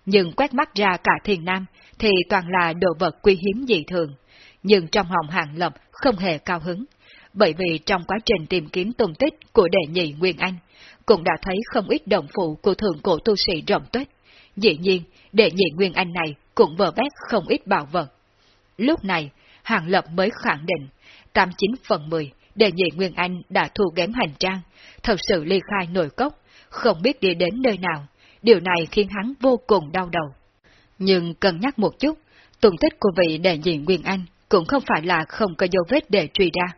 nhưng quét mắt ra cả thiền nam thì toàn là đồ vật quý hiếm dị thường. Nhưng trong hồng hàng lập không hề cao hứng, bởi vì trong quá trình tìm kiếm tung tích của đệ nhị Nguyên Anh, cũng đã thấy không ít đồng phụ của thượng cổ tu sĩ rộng tuyết. Dĩ nhiên, đệ nhị Nguyên Anh này cũng vờ vét không ít bảo vật. Lúc này, Hàng Lập mới khẳng định, 89 phần 10, đệ nhị Nguyên Anh đã thu ghém hành trang, thật sự ly khai nổi cốc, không biết đi đến nơi nào. Điều này khiến hắn vô cùng đau đầu. Nhưng cân nhắc một chút, tung tích của vị đệ nhị Nguyên Anh cũng không phải là không có dấu vết để truy ra.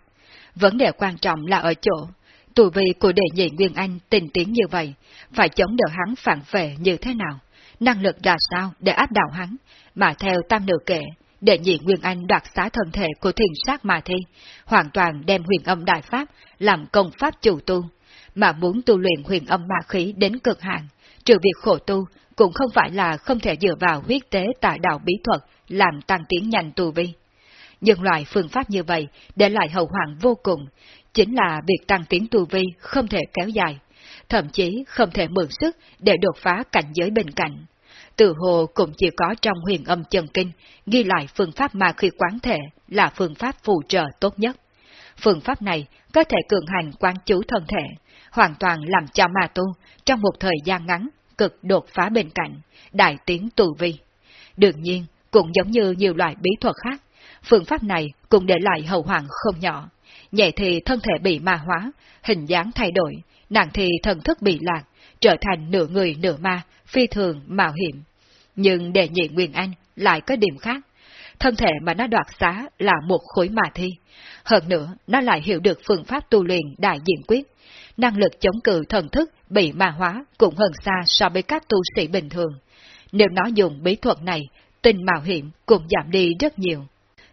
Vấn đề quan trọng là ở chỗ, tù vị của đệ nhị Nguyên Anh tình tiến như vậy, phải chống đỡ hắn phản vệ như thế nào, năng lực ra sao để áp đảo hắn, mà theo tam nữ kể, đệ nhị Nguyên Anh đoạt xá thân thể của thiền sát mà thi, hoàn toàn đem huyền âm đại pháp làm công pháp chủ tu, mà muốn tu luyện huyền âm ma khí đến cực hạn, trừ việc khổ tu, cũng không phải là không thể dựa vào huyết tế tại đạo bí thuật làm tăng tiến nhanh tu vi. Nhưng loại phương pháp như vậy để lại hậu hoạn vô cùng, chính là việc tăng tiến tu vi không thể kéo dài, thậm chí không thể mượn sức để đột phá cảnh giới bên cạnh. Từ hồ cũng chỉ có trong huyền âm chân kinh ghi lại phương pháp ma khi quán thể là phương pháp phù trợ tốt nhất. Phương pháp này có thể cường hành quán chú thân thể, hoàn toàn làm cho ma tu trong một thời gian ngắn cực đột phá bên cạnh, đại tiến tu vi. Đương nhiên, cũng giống như nhiều loại bí thuật khác, phương pháp này cũng để lại hậu hoàng không nhỏ. Nhẹ thì thân thể bị ma hóa, hình dáng thay đổi, nặng thì thần thức bị lạc, trở thành nửa người nửa ma, phi thường mạo hiểm. Nhưng đệ nhị Nguyên Anh lại có điểm khác. Thân thể mà nó đoạt xá là một khối ma thi. Hơn nữa, nó lại hiểu được phương pháp tu luyện đại diện quyết. Năng lực chống cự thần thức bị ma hóa cũng hơn xa so với các tu sĩ bình thường. Nếu nó dùng bí thuật này, tình mạo hiểm cũng giảm đi rất nhiều.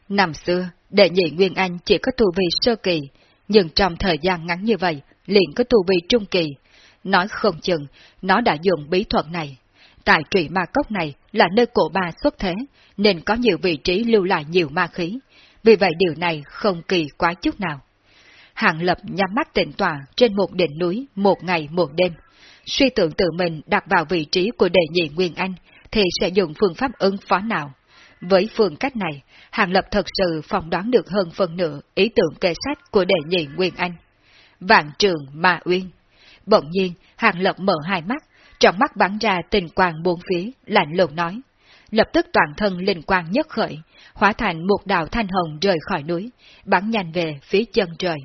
Năm xưa, đệ nhị Nguyên Anh chỉ có tu vi sơ kỳ, nhưng trong thời gian ngắn như vậy, liền có tu vi trung kỳ. Nói không chừng, nó đã dùng bí thuật này. Tại trụy ma cốc này là nơi cổ ba xuất thế, nên có nhiều vị trí lưu lại nhiều ma khí. Vì vậy điều này không kỳ quá chút nào. Hàng lập nhắm mắt tịnh tòa trên một đỉnh núi một ngày một đêm. Suy tưởng tự mình đặt vào vị trí của đệ nhị Nguyên Anh thì sẽ dùng phương pháp ứng phó nào. Với phương cách này, Hàng Lập thật sự phỏng đoán được hơn phần nửa ý tưởng kê sách của đệ nhị Nguyên Anh. Vạn trường Ma Uyên. Bỗng nhiên, Hàng Lập mở hai mắt, trong mắt bắn ra tình quang bốn phía, lạnh lùng nói. Lập tức toàn thân linh quang nhất khởi, hóa thành một đạo thanh hồng rời khỏi núi, bắn nhanh về phía chân trời.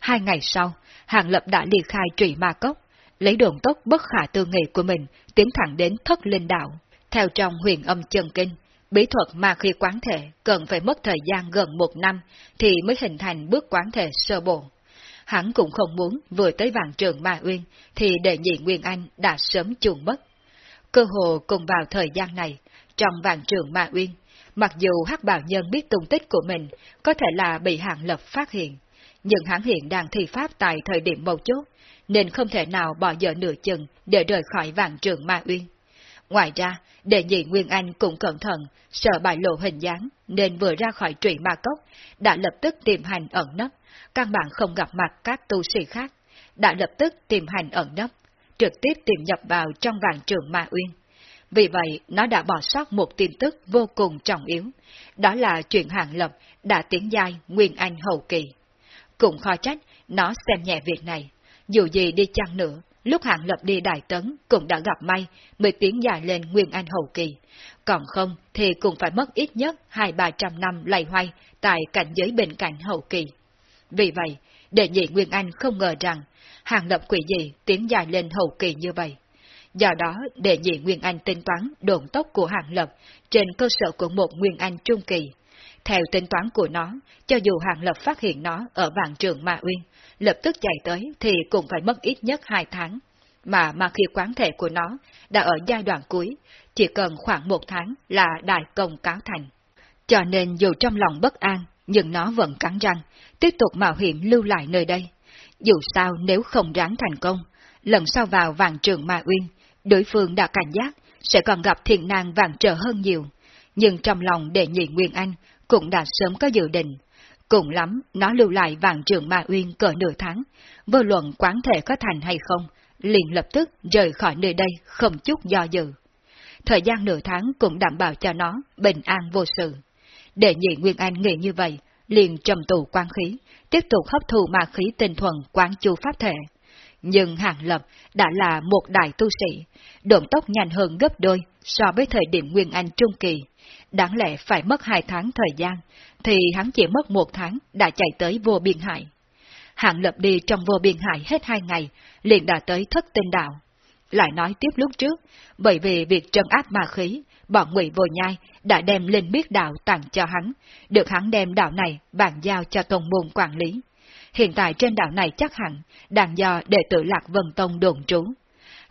Hai ngày sau, Hàng Lập đã ly khai trụy ma cốc, lấy đường tốc bất khả tư nghị của mình tiến thẳng đến thất linh đạo. Theo trong huyền âm chân kinh, bí thuật mà khi quán thể cần phải mất thời gian gần một năm thì mới hình thành bước quán thể sơ bộ. Hắn cũng không muốn vừa tới vạn trường Ma Uyên thì đệ nhị Nguyên Anh đã sớm chuồn mất. Cơ hồ cùng vào thời gian này, trong vạn trường Ma Uyên, mặc dù hắc bảo nhân biết tung tích của mình có thể là bị hạng lập phát hiện, nhưng hắn hiện đang thi pháp tại thời điểm mâu chốt, nên không thể nào bỏ dở nửa chừng để rời khỏi vạn trường Ma Uyên. Ngoài ra, đệ nhị Nguyên Anh cũng cẩn thận, sợ bại lộ hình dáng, nên vừa ra khỏi trụy ma cốc, đã lập tức tìm hành ẩn nấp, căn bản không gặp mặt các tu sĩ khác, đã lập tức tìm hành ẩn nấp, trực tiếp tìm nhập vào trong vạn trường Ma Uyên. Vì vậy, nó đã bỏ sót một tin tức vô cùng trọng yếu, đó là chuyện Hàng Lập đã tiến giai Nguyên Anh hậu kỳ. Cũng khó trách, nó xem nhẹ việc này. Dù gì đi chăng nữa, lúc hạng Lập đi Đại Tấn cũng đã gặp may mới tiến dài lên Nguyên Anh hậu kỳ. Còn không thì cũng phải mất ít nhất hai ba trăm năm lầy hoay tại cảnh giới bên cạnh hậu kỳ. Vì vậy, đệ nhị Nguyên Anh không ngờ rằng Hàng Lập quỷ gì tiến dài lên hậu kỳ như vậy. Do đó, đệ nhị Nguyên Anh tính toán độn tốc của hạng Lập trên cơ sở của một Nguyên Anh trung kỳ. Theo tính toán của nó, cho dù hạng Lập phát hiện nó ở vạn trường Ma Uyên, lập tức chạy tới thì cũng phải mất ít nhất hai tháng. Mà ma khi quán thể của nó đã ở giai đoạn cuối, chỉ cần khoảng một tháng là đại công cáo thành. Cho nên dù trong lòng bất an, nhưng nó vẫn cắn răng, tiếp tục mạo hiểm lưu lại nơi đây. Dù sao nếu không ráng thành công, lần sau vào vàng trường Ma Uyên, đối phương đã cảnh giác, sẽ còn gặp thiền nan vàng trở hơn nhiều. Nhưng trong lòng đệ nhị Nguyên Anh cũng đã sớm có dự định. Cùng lắm, nó lưu lại vàng trường Ma Uyên cỡ nửa tháng, vô luận quán thể có thành hay không, liền lập tức rời khỏi nơi đây không chút do dự. Thời gian nửa tháng cũng đảm bảo cho nó bình an vô sự. Đệ nhị Nguyên Anh nghĩ như vậy, liền trầm tù quan khí, tiếp tục hấp thụ ma khí tinh thuần quán chu pháp thể. Nhưng Hàng Lập đã là một đại tu sĩ, độn tốc nhanh hơn gấp đôi so với thời điểm Nguyên Anh Trung Kỳ. Đáng lẽ phải mất hai tháng thời gian, thì hắn chỉ mất một tháng đã chạy tới vô biên hải. Hạng Lập đi trong vô biên hải hết hai ngày, liền đã tới thất tinh đạo. Lại nói tiếp lúc trước, bởi vì việc trân áp ma khí, bọn ngụy vô nhai đã đem lên biết đạo tặng cho hắn, được hắn đem đạo này bàn giao cho tôn môn quản lý. Hiện tại trên đảo này chắc hẳn đang do đệ tử Lạc Vân Tông đồn trú.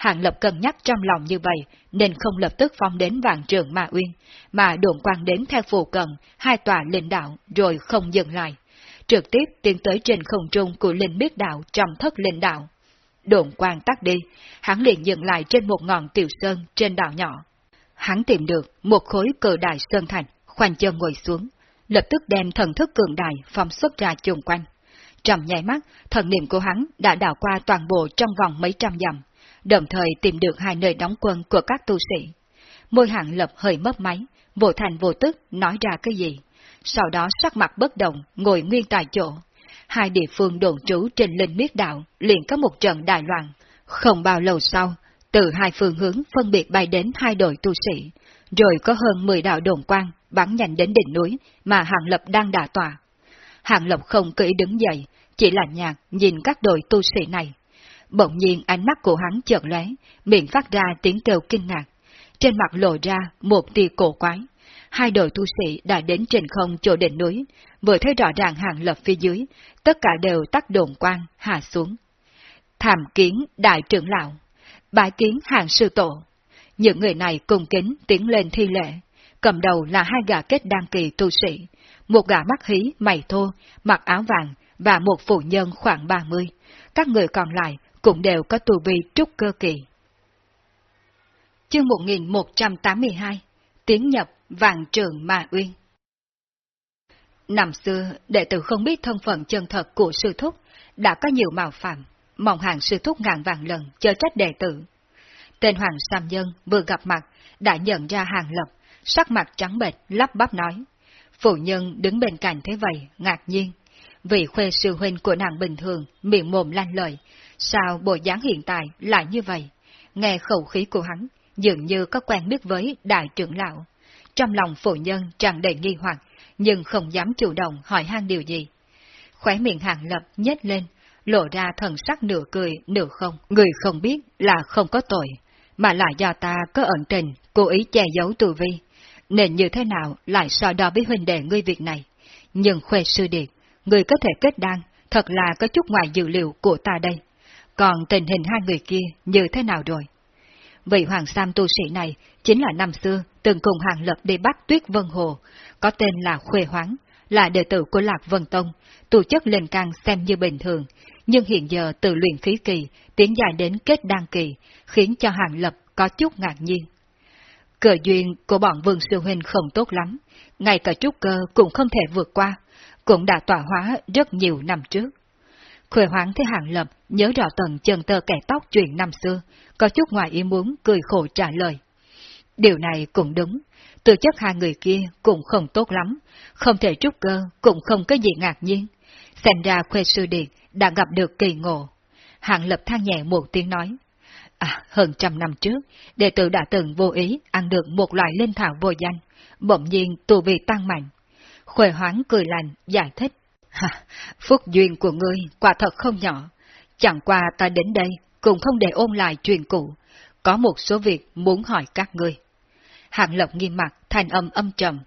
Hạng Lập cân nhắc trong lòng như vậy, nên không lập tức phong đến vạn trường Ma Uyên, mà đồn quan đến theo phù cận, hai tòa linh đạo, rồi không dừng lại. Trực tiếp tiến tới trên không trung của linh biết đạo trong thất linh đạo. Đồn quan tắt đi, hắn liền dừng lại trên một ngọn tiểu sơn trên đảo nhỏ. Hắn tìm được một khối cờ đại sơn thành, khoanh chân ngồi xuống, lập tức đem thần thức cường đại phong xuất ra chung quanh. Trong nháy mắt, thần niệm của hắn đã đảo qua toàn bộ trong vòng mấy trăm dặm, đồng thời tìm được hai nơi đóng quân của các tu sĩ. Môi hạng lập hơi mất máy, vô thành vô tức nói ra cái gì. Sau đó sắc mặt bất động, ngồi nguyên tại chỗ. Hai địa phương đồn trú trên linh miết đạo liền có một trận đại loạn. Không bao lâu sau, từ hai phương hướng phân biệt bay đến hai đội tu sĩ, rồi có hơn 10 đạo đồn quan bắn nhanh đến đỉnh núi mà Hàng Lập đang đả tòa. Hàng Lập không kỹ đứng dậy, chỉ là nhạc nhìn các đội tu sĩ này. Bỗng nhiên ánh mắt của hắn chợt lóe, miệng phát ra tiếng kêu kinh ngạc. Trên mặt lộ ra một tia cổ quái. Hai đội tu sĩ đã đến trên không chỗ đỉnh núi, vừa thấy rõ ràng hàng lập phía dưới, tất cả đều tắt đồn quang, hạ xuống. Thảm kiến đại trưởng lão, bái kiến hàng sư tổ. Những người này cùng kính tiến lên thi lễ, cầm đầu là hai gã kết đăng kỳ tu sĩ, một gã mắt hí, mày thô, mặc áo vàng và một phụ nhân khoảng 30. Các người còn lại cũng đều có tù vi trúc cơ kỳ. Chương 1182 Tiến nhập Vạn Trường Ma Uyên Năm xưa, đệ tử không biết thân phận chân thật của sư thúc, đã có nhiều mạo phạm, mong hàng sư thúc ngàn vạn lần chờ trách đệ tử. Tên Hoàng Sam Nhân vừa gặp mặt, đã nhận ra hàng lập, sắc mặt trắng bệch, lắp bắp nói. Phụ nhân đứng bên cạnh thế vậy, ngạc nhiên. vị khuê sư huynh của nàng bình thường, miệng mồm lanh lời, sao bộ dáng hiện tại lại như vậy? Nghe khẩu khí của hắn, dường như có quen biết với đại trưởng lão. Trong lòng phụ nhân tràn đầy nghi hoặc, nhưng không dám chủ động hỏi han điều gì. Khóe miệng hàng lập nhếch lên, lộ ra thần sắc nửa cười, nửa không. Người không biết là không có tội, mà là do ta có ẩn tình, cố ý che giấu tù vi, nên như thế nào lại so đo với huynh đệ ngươi việc này. Nhưng khuê sư điệt, người có thể kết đan, thật là có chút ngoài dự liệu của ta đây. Còn tình hình hai người kia như thế nào rồi? Vị hoàng sam tu sĩ này chính là năm xưa từng cùng hàng lập đi bắt tuyết vân hồ, có tên là Khuê Hoáng, là đệ tử của Lạc Vân Tông, tu chất lên căn xem như bình thường, nhưng hiện giờ từ luyện khí kỳ tiến dài đến kết đan kỳ, khiến cho hàng lập có chút ngạc nhiên. Cờ duyên của bọn vương sư huynh không tốt lắm, ngay cả trúc cơ cũng không thể vượt qua, cũng đã tỏa hóa rất nhiều năm trước. Khuê hoáng thấy hàng lập nhớ rõ tầng chân tơ kẻ tóc chuyện năm xưa, có chút ngoài ý muốn cười khổ trả lời. Điều này cũng đúng, từ chất hai người kia cũng không tốt lắm, không thể trúc cơ cũng không có gì ngạc nhiên. Xem ra Khuê Sư điện đã gặp được kỳ ngộ. hạng lập than nhẹ một tiếng nói. À, hơn trăm năm trước, đệ tử đã từng vô ý ăn được một loại linh thảo vô danh, bỗng nhiên tù vị tăng mạnh. Khuê hoáng cười lành, giải thích. Ha, phúc duyên của ngươi quả thật không nhỏ. Chẳng qua ta đến đây cũng không để ôn lại chuyện cũ. Có một số việc muốn hỏi các ngươi. Hạng Lộc nghiêm mặt, thành âm âm trầm.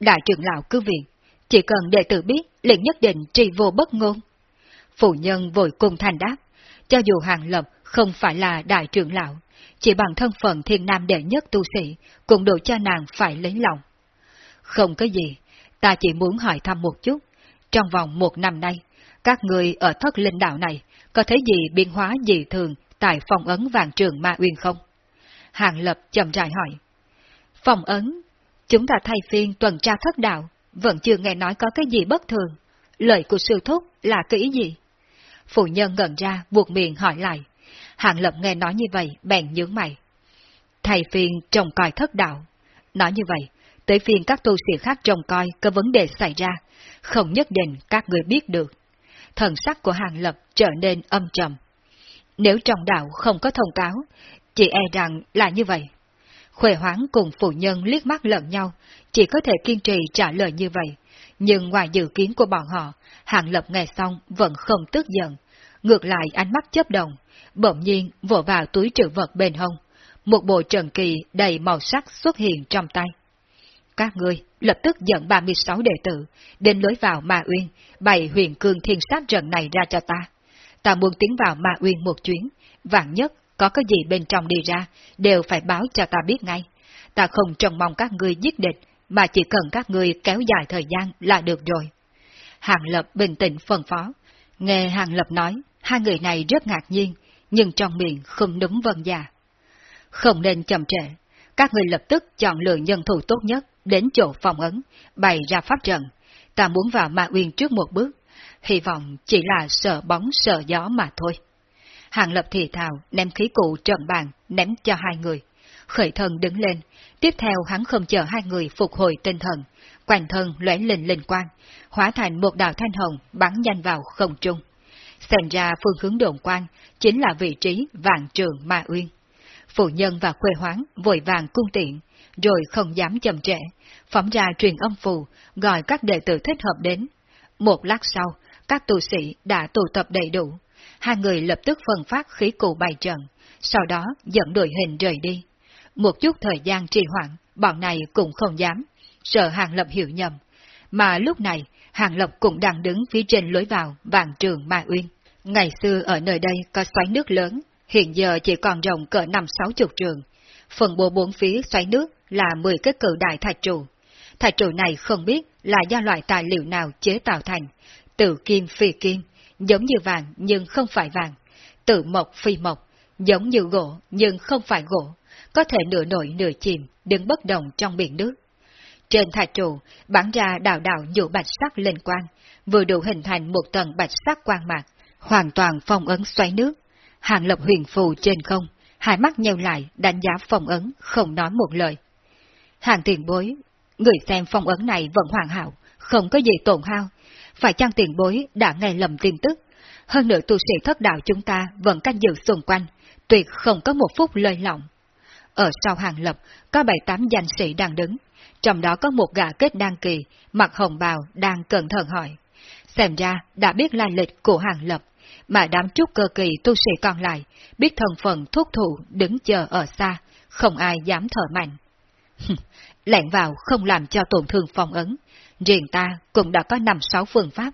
Đại trưởng lão cứ việc, chỉ cần đệ tử biết, liền nhất định trì vô bất ngôn. Phụ nhân vội cùng thành đáp, cho dù Hàng lộc không phải là đại trưởng lão, chỉ bằng thân phận thiên nam đệ nhất tu sĩ, cũng đủ cho nàng phải lấy lòng. Không có gì, ta chỉ muốn hỏi thăm một chút, trong vòng một năm nay, các người ở thất linh đạo này có thấy gì biến hóa dị thường tại phòng ấn vàng trường Ma Uyên không? Hàng Lập chậm rãi hỏi. Phòng ấn, chúng ta thay phiên tuần tra thất đạo, vẫn chưa nghe nói có cái gì bất thường. Lời của sư thúc là kỹ gì? Phụ nhân ngẩn ra, buộc miệng hỏi lại. Hàng Lập nghe nói như vậy, bèn nhướng mày. Thầy phiên trông coi thất đạo. Nói như vậy, tới phiên các tu sĩ khác trông coi có vấn đề xảy ra, không nhất định các người biết được. Thần sắc của Hàng Lập trở nên âm trầm. Nếu trong đạo không có thông cáo, chị e rằng là như vậy. Khuệ hoáng cùng phụ nhân liếc mắt lẫn nhau, chỉ có thể kiên trì trả lời như vậy. Nhưng ngoài dự kiến của bọn họ, Hàng Lập nghe xong vẫn không tức giận. Ngược lại ánh mắt chớp động, bỗng nhiên vỗ vào túi trữ vật bên hông. Một bộ trần kỳ đầy màu sắc xuất hiện trong tay. Các ngươi lập tức dẫn 36 đệ tử đến lối vào Ma Uyên, bày huyền cương thiên sát trận này ra cho ta. Ta muốn tiến vào Ma Uyên một chuyến, vạn nhất có cái gì bên trong đi ra, đều phải báo cho ta biết ngay. Ta không trông mong các ngươi giết địch, mà chỉ cần các ngươi kéo dài thời gian là được rồi. Hàng Lập bình tĩnh phân phó. Nghe Hàng Lập nói, hai người này rất ngạc nhiên, nhưng trong miệng không đúng vân già. Dạ. Không nên chậm trễ, các người lập tức chọn lựa nhân thủ tốt nhất đến chỗ phòng ấn, bày ra pháp trận. Ta muốn vào Ma Uyên trước một bước, hy vọng chỉ là sợ bóng sợ gió mà thôi. Hàng lập thì thào ném khí cụ trận bàn, ném cho hai người. Khởi thân đứng lên, tiếp theo hắn không chờ hai người phục hồi tinh thần, quanh thân lóe lên linh quang, hóa thành một đạo thanh hồng bắn nhanh vào không trung. Xem ra phương hướng đồn quang chính là vị trí vạn trường Ma Uyên. Phụ nhân và quê hoáng vội vàng cung tiện, rồi không dám chậm trễ, phóng ra truyền âm phù, gọi các đệ tử thích hợp đến. Một lát sau, các tu sĩ đã tụ tập đầy đủ, hai người lập tức phân phát khí cụ bày trận, sau đó dẫn đội hình rời đi. Một chút thời gian trì hoãn, bọn này cũng không dám, sợ Hàng Lập hiểu nhầm. Mà lúc này, Hàng Lập cũng đang đứng phía trên lối vào vàng trường Ma Uyên. Ngày xưa ở nơi đây có xoáy nước lớn, hiện giờ chỉ còn rộng cỡ năm sáu chục trường. Phần bộ bốn phía xoáy nước là 10 cái cự đại thạch trụ. Thạch trụ này không biết là do loại tài liệu nào chế tạo thành, tự kim phi kim, giống như vàng nhưng không phải vàng, tự mộc phi mộc, giống như gỗ nhưng không phải gỗ, có thể nửa nổi nửa chìm, đứng bất động trong biển nước. Trên thạch trụ, bắn ra đạo đạo nhũ bạch sắc lên quang, vừa đủ hình thành một tầng bạch sắc quang mạc, hoàn toàn phong ấn xoáy nước. Hàng lập huyền phù trên không, hai mắt nheo lại đánh giá phong ấn, không nói một lời. Hàng tiền bối, người xem phong ấn này vẫn hoàn hảo, không có gì tổn hao, phải chăng tiền bối đã nghe lầm tin tức? Hơn nữa tu sĩ thất đạo chúng ta vẫn canh giữ xung quanh, tuyệt không có một phút lơi lỏng. Ở sau hàng lập, có bảy tám danh sĩ đang đứng, trong đó có một gã kết đăng kỳ, mặt hồng bào đang cẩn thận hỏi. Xem ra đã biết lai lịch của hàng lập, mà đám trúc cơ kỳ tu sĩ còn lại, biết thân phận thuốc thủ đứng chờ ở xa, không ai dám thở mạnh. Lẹn vào không làm cho tổn thương phong ấn, riêng ta cũng đã có năm sáu phương pháp,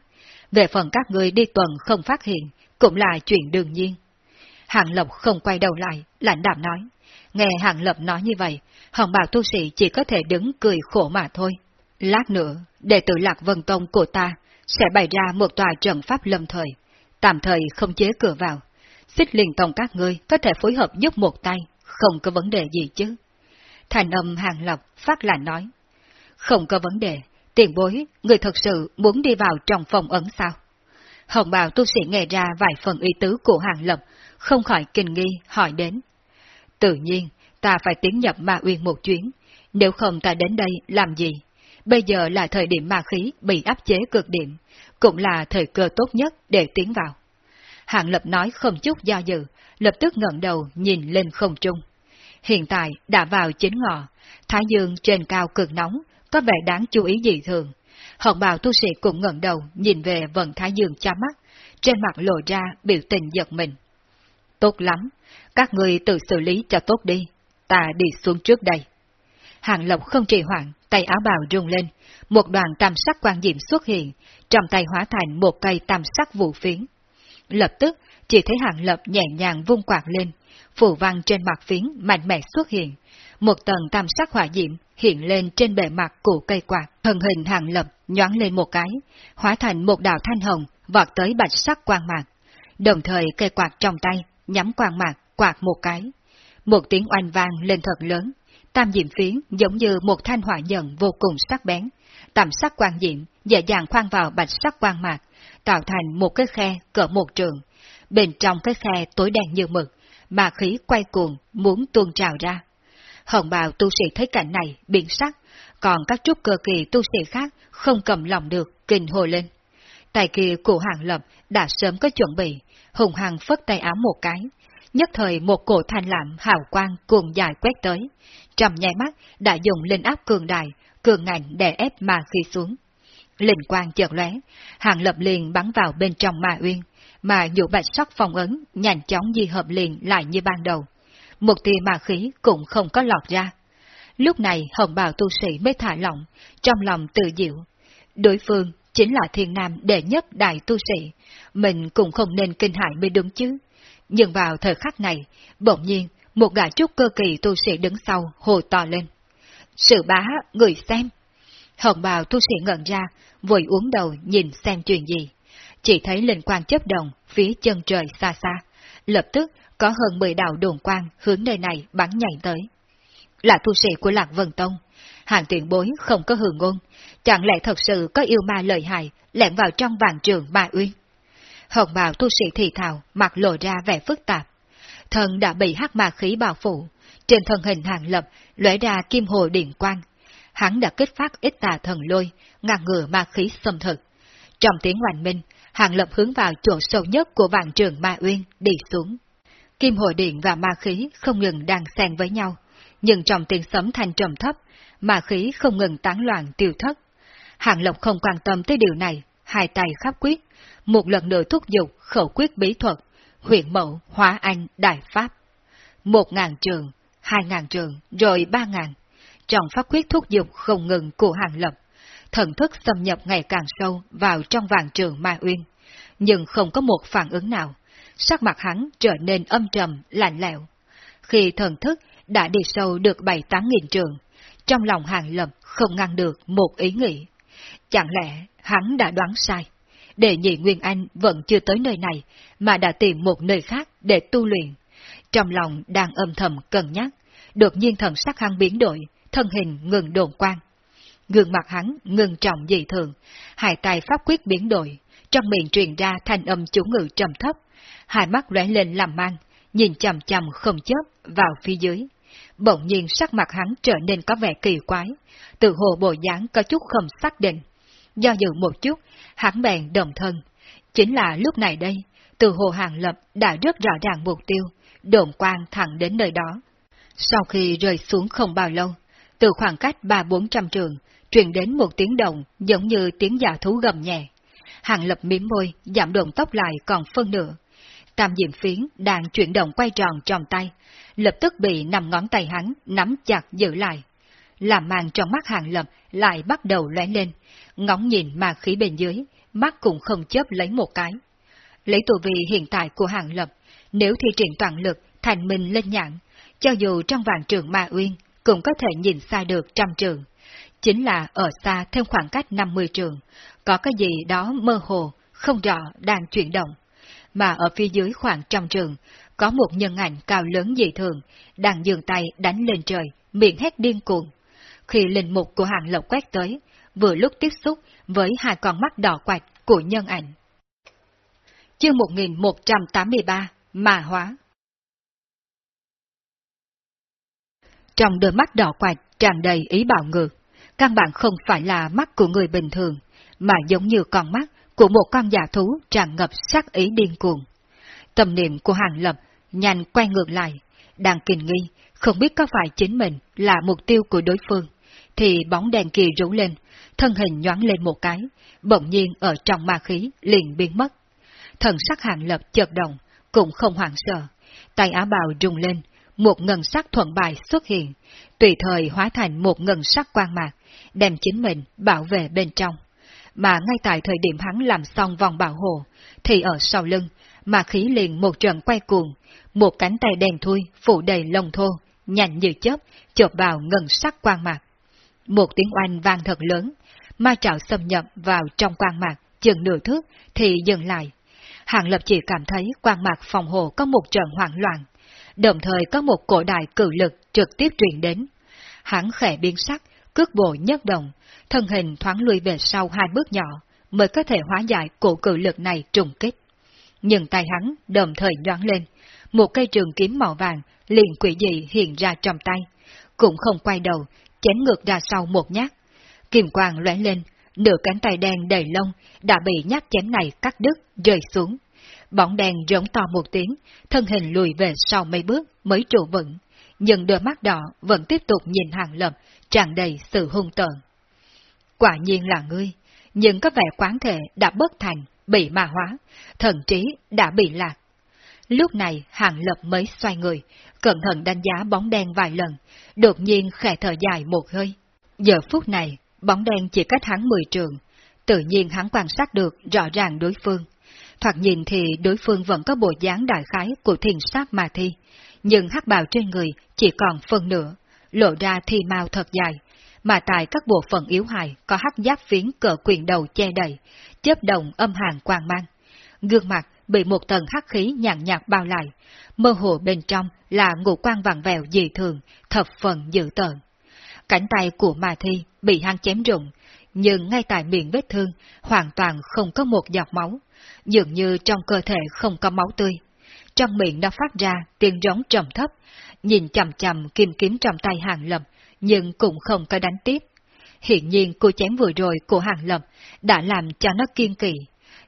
về phần các người đi tuần không phát hiện, cũng là chuyện đương nhiên. Hàng lộc không quay đầu lại, lãnh đạm nói. Nghe Hàng Lập nói như vậy, Hồng bảo tu sĩ chỉ có thể đứng cười khổ mà thôi. Lát nữa, đệ tử Lạc Vân Tông của ta sẽ bày ra một tòa trận pháp lâm thời, tạm thời không chế cửa vào. Xích liền tông các ngươi có thể phối hợp giúp một tay, không có vấn đề gì chứ. Thành âm hàng lập phát là nói. Không có vấn đề, tiền bối, người thật sự muốn đi vào trong phòng ấn sao? Hồng bào tu sĩ nghe ra vài phần ý tứ của hàng lập, không khỏi kinh nghi hỏi đến. Tự nhiên, ta phải tiến nhập ma uyên một chuyến, nếu không ta đến đây làm gì? Bây giờ là thời điểm ma khí bị áp chế cực điểm, cũng là thời cơ tốt nhất để tiến vào. Hạng Lập nói không chút do dự, lập tức ngẩng đầu nhìn lên không trung. Hiện tại đã vào chính ngọ, Thái Dương trên cao cực nóng, có vẻ đáng chú ý dị thường. Hồng bào tu sĩ cũng ngẩng đầu nhìn về vận Thái Dương cha mắt, trên mặt lộ ra biểu tình giật mình. Tốt lắm, các người tự xử lý cho tốt đi, ta đi xuống trước đây. Hàng Lộc không trì hoãn, tay áo bào rung lên, một đoàn tam sắc quan diệm xuất hiện, trong tay hóa thành một cây tam sắc vũ phiến. Lập tức, chỉ thấy Hàng Lập nhẹ nhàng vung quạt lên, phù văn trên mặt phiến mạnh mẽ xuất hiện, một tầng tam sắc hỏa diệm hiện lên trên bề mặt của cây quạt, thân hình Hàng Lập nhoáng lên một cái, hóa thành một đạo thanh hồng vọt tới bạch sắc quang mạc. Đồng thời cây quạt trong tay nhắm quang mạc quạt một cái. Một tiếng oanh vang lên thật lớn, tam diệm phiến giống như một thanh hỏa nhận vô cùng sắc bén, tầm sắc quang diệm dễ dàng khoan vào bạch sắc quang mạc, tạo thành một cái khe cỡ một trường. Bên trong cái khe tối đen như mực, mà khí quay cuồng muốn tuôn trào ra. Hồng bào tu sĩ thấy cảnh này biến sắc, còn các trúc cơ kỳ tu sĩ khác không cầm lòng được, kinh hồ lên. tài kia của hàng lập đã sớm có chuẩn bị, hùng hằng phất tay áo một cái, nhất thời một cổ thanh lạm hào quang cuồng dài quét tới, trầm nhai mắt đã dùng linh áp cường đại, cường ngạnh để ép ma khí xuống. Linh quang chợt lóe, hàng lập liền bắn vào bên trong ma uyên, mà dụ bạch sắc phong ấn nhanh chóng di hợp liền lại như ban đầu. Một tia ma khí cũng không có lọt ra. Lúc này hồng bào tu sĩ mới thả lỏng, trong lòng tự diệu. Đối phương chính là thiên nam đệ nhất đại tu sĩ, mình cũng không nên kinh hại mới đúng chứ. Nhưng vào thời khắc này, bỗng nhiên, một gã trúc cơ kỳ tu sĩ đứng sau hồ to lên. Sự bá, người xem. Hồng bào tu sĩ ngẩn ra, vội uống đầu nhìn xem chuyện gì. Chỉ thấy linh quang chấp đồng phía chân trời xa xa. Lập tức có hơn 10 đạo đồn quang hướng nơi này bắn nhảy tới. Là tu sĩ của Lạc Vân Tông. Hàng tuyển bối không có hưởng ngôn. Chẳng lẽ thật sự có yêu ma lợi hại lẻn vào trong vàng trường ma uyên? Hồng bào tu sĩ thì thào, mặt lộ ra vẻ phức tạp. Thần đã bị hắc ma khí bao phủ, trên thân hình hàng lập lóe ra kim hồ điện quang. Hắn đã kích phát ít tà thần lôi, ngăn ngừa ma khí xâm thực. Trong tiếng hoành minh, hàng lập hướng vào chỗ sâu nhất của vạn trường ma uyên đi xuống. Kim hồ điện và ma khí không ngừng đang xen với nhau, nhưng trong tiếng sấm thanh trầm thấp, ma khí không ngừng tán loạn tiêu thất. Hàng Lộc không quan tâm tới điều này, hai tay khắp quyết, một lần nữa thúc giục khẩu quyết bí thuật, huyện mẫu, hóa anh, đại pháp. Một ngàn trường, hai ngàn trường, rồi ba ngàn. Trong pháp quyết thúc dục không ngừng của hàng lập, thần thức xâm nhập ngày càng sâu vào trong vàng trường ma uyên, nhưng không có một phản ứng nào. Sắc mặt hắn trở nên âm trầm, lạnh lẽo. Khi thần thức đã đi sâu được bảy tám nghìn trường, trong lòng hàng lập không ngăn được một ý nghĩ. Chẳng lẽ hắn đã đoán sai? Để nhị Nguyên Anh vẫn chưa tới nơi này, mà đã tìm một nơi khác để tu luyện. Trong lòng đang âm thầm cân nhắc, đột nhiên thần sắc hắn biến đổi, thân hình ngừng đồn quang. Gương mặt hắn ngừng trọng dị thường, hai tay pháp quyết biến đổi, trong miệng truyền ra thanh âm chủ ngữ trầm thấp, hai mắt lóe lên làm mang, nhìn chầm chầm không chớp vào phía dưới. Bỗng nhiên sắc mặt hắn trở nên có vẻ kỳ quái, từ hồ bộ dáng có chút không xác định. Do dự một chút, hắn bèn đồng thân. Chính là lúc này đây, từ hồ hàng lập đã rất rõ ràng mục tiêu, đồn quang thẳng đến nơi đó. Sau khi rơi xuống không bao lâu, từ khoảng cách ba bốn trăm trường, truyền đến một tiếng động giống như tiếng giả thú gầm nhẹ. Hàng lập miếm môi, giảm đồn tốc lại còn phân nửa. Tam diệm phiến đang chuyển động quay tròn trong tay, lập tức bị nằm ngón tay hắn nắm chặt giữ lại. Làm màn trong mắt hàng lập lại bắt đầu lóe lên, ngóng nhìn mà khí bên dưới, mắt cũng không chớp lấy một cái. Lấy tù vị hiện tại của hàng lập, nếu thi triển toàn lực, thành mình lên nhãn, cho dù trong vạn trường ma uyên, cũng có thể nhìn xa được trăm trường. Chính là ở xa thêm khoảng cách 50 trường, có cái gì đó mơ hồ, không rõ đang chuyển động. Mà ở phía dưới khoảng trăm trường, có một nhân ảnh cao lớn dị thường, đang dường tay đánh lên trời, miệng hét điên cuồng. Khi linh mục của hàng lộc quét tới, vừa lúc tiếp xúc với hai con mắt đỏ quạch của nhân ảnh. Chương 1183 Mà hóa Trong đôi mắt đỏ quạch tràn đầy ý bạo ngược, căn bản không phải là mắt của người bình thường, mà giống như con mắt của một con giả thú tràn ngập sắc ý điên cuồng. Tâm niệm của Hàng Lập nhanh quay ngược lại, đang kinh nghi, không biết có phải chính mình là mục tiêu của đối phương, thì bóng đèn kia rú lên, thân hình nhoáng lên một cái, bỗng nhiên ở trong ma khí liền biến mất. Thần sắc Hàng Lập chợt động, cũng không hoảng sợ, tay áo bào rung lên, một ngân sắc thuận bài xuất hiện, tùy thời hóa thành một ngân sắc quang mạc, đem chính mình bảo vệ bên trong. Mà ngay tại thời điểm hắn làm xong vòng bảo hộ, thì ở sau lưng, mà khí liền một trận quay cuồng, một cánh tay đèn thui phủ đầy lông thô, nhanh như chớp, chộp vào ngân sắc quang mạc. Một tiếng oanh vang thật lớn, ma trạo xâm nhập vào trong quang mạc, chừng nửa thước thì dừng lại. Hàng lập chỉ cảm thấy quang mạc phòng hộ có một trận hoảng loạn, đồng thời có một cổ đại cử lực trực tiếp truyền đến. Hắn khẽ biến sắc, cước bộ nhất động, thân hình thoáng lùi về sau hai bước nhỏ, mới có thể hóa giải cổ cử lực này trùng kích. Nhưng tay hắn đồng thời nhoáng lên, một cây trường kiếm màu vàng liền quỷ dị hiện ra trong tay, cũng không quay đầu, chém ngược ra sau một nhát. Kim quang lóe lên, nửa cánh tay đen đầy lông đã bị nhát chém này cắt đứt, rơi xuống. Bóng đèn rống to một tiếng, thân hình lùi về sau mấy bước mới trụ vững, nhưng đôi mắt đỏ vẫn tiếp tục nhìn hàng lập, tràn đầy sự hung tợn. Quả nhiên là ngươi, nhưng có vẻ quán thể đã bất thành, bị ma hóa, thần trí đã bị lạc. Lúc này hàng lập mới xoay người, cẩn thận đánh giá bóng đen vài lần, đột nhiên khẽ thở dài một hơi. Giờ phút này, bóng đen chỉ cách hắn 10 trường, tự nhiên hắn quan sát được rõ ràng đối phương. Thoạt nhìn thì đối phương vẫn có bộ dáng đại khái của thiền sát mà thi, nhưng hắc bào trên người chỉ còn phần nửa, lộ ra thi mau thật dài, mà tại các bộ phận yếu hài có hắc giáp phiến cỡ quyền đầu che đầy, chớp đồng âm hàng quang mang. Gương mặt bị một tầng hắc khí nhàn nhạt bao lại, mơ hồ bên trong là ngũ quan vàng vẹo dị thường, thập phần dữ tợn. Cánh tay của ma thi bị hăng chém rụng, nhưng ngay tại miệng vết thương hoàn toàn không có một giọt máu, dường như trong cơ thể không có máu tươi. Trong miệng đã phát ra tiếng rống trầm thấp, nhìn chầm chầm kim kiếm trong tay hàng lập, nhưng cũng không có đánh tiếp. Hiện nhiên cô chém vừa rồi của hàng lập đã làm cho nó kiên kỳ,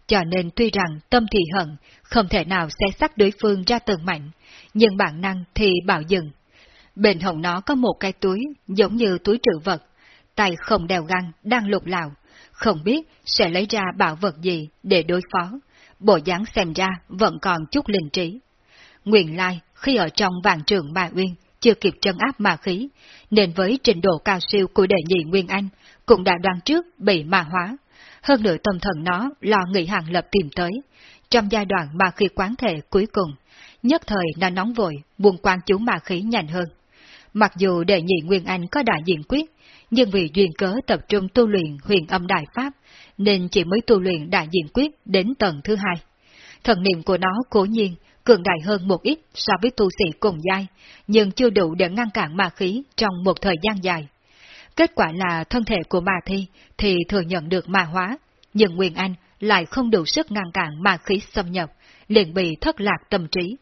cho nên tuy rằng tâm thị hận, không thể nào xé xác đối phương ra từng mạnh, nhưng bản năng thì bảo dừng. Bên hồng nó có một cái túi, giống như túi trữ vật, tay không đeo găng, đang lục lạo, không biết sẽ lấy ra bảo vật gì để đối phó, bộ dáng xem ra vẫn còn chút linh trí. Nguyện lai, khi ở trong vạn trường Ma Uyên, chưa kịp chân áp ma khí, nên với trình độ cao siêu của đệ nhị Nguyên Anh, cũng đã đoán trước bị ma hóa. Hơn nữa tâm thần nó lo nghị hàng lập tìm tới. Trong giai đoạn ma khí quán thể cuối cùng, nhất thời nó nóng vội, buông quan chú ma khí nhanh hơn. Mặc dù đệ nhị Nguyên Anh có đại diện quyết, nhưng vì duyên cớ tập trung tu luyện huyền âm đại pháp, nên chỉ mới tu luyện đại diện quyết đến tầng thứ hai. Thần niệm của nó cố nhiên cường đại hơn một ít so với tu sĩ cùng giai, nhưng chưa đủ để ngăn cản ma khí trong một thời gian dài. Kết quả là thân thể của ma thi thì thừa nhận được ma hóa, nhưng Nguyên Anh lại không đủ sức ngăn cản ma khí xâm nhập, liền bị thất lạc tâm trí.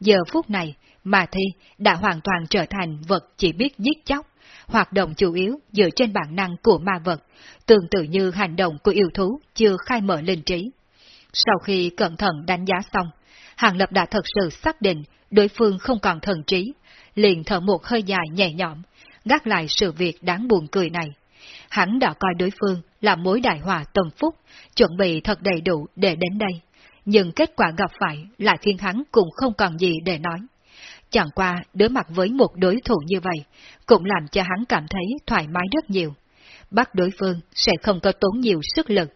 Giờ phút này, ma thi đã hoàn toàn trở thành vật chỉ biết giết chóc, hoạt động chủ yếu dựa trên bản năng của ma vật, tương tự như hành động của yêu thú chưa khai mở linh trí. Sau khi cẩn thận đánh giá xong, Hàng Lập đã thật sự xác định đối phương không còn thần trí, liền thở một hơi dài nhẹ nhõm, gác lại sự việc đáng buồn cười này. Hắn đã coi đối phương là mối đại hòa tâm phúc, chuẩn bị thật đầy đủ để đến đây, nhưng kết quả gặp phải lại khiến hắn cũng không còn gì để nói. Chẳng qua đối mặt với một đối thủ như vậy, cũng làm cho hắn cảm thấy thoải mái rất nhiều. Bắt đối phương sẽ không có tốn nhiều sức lực.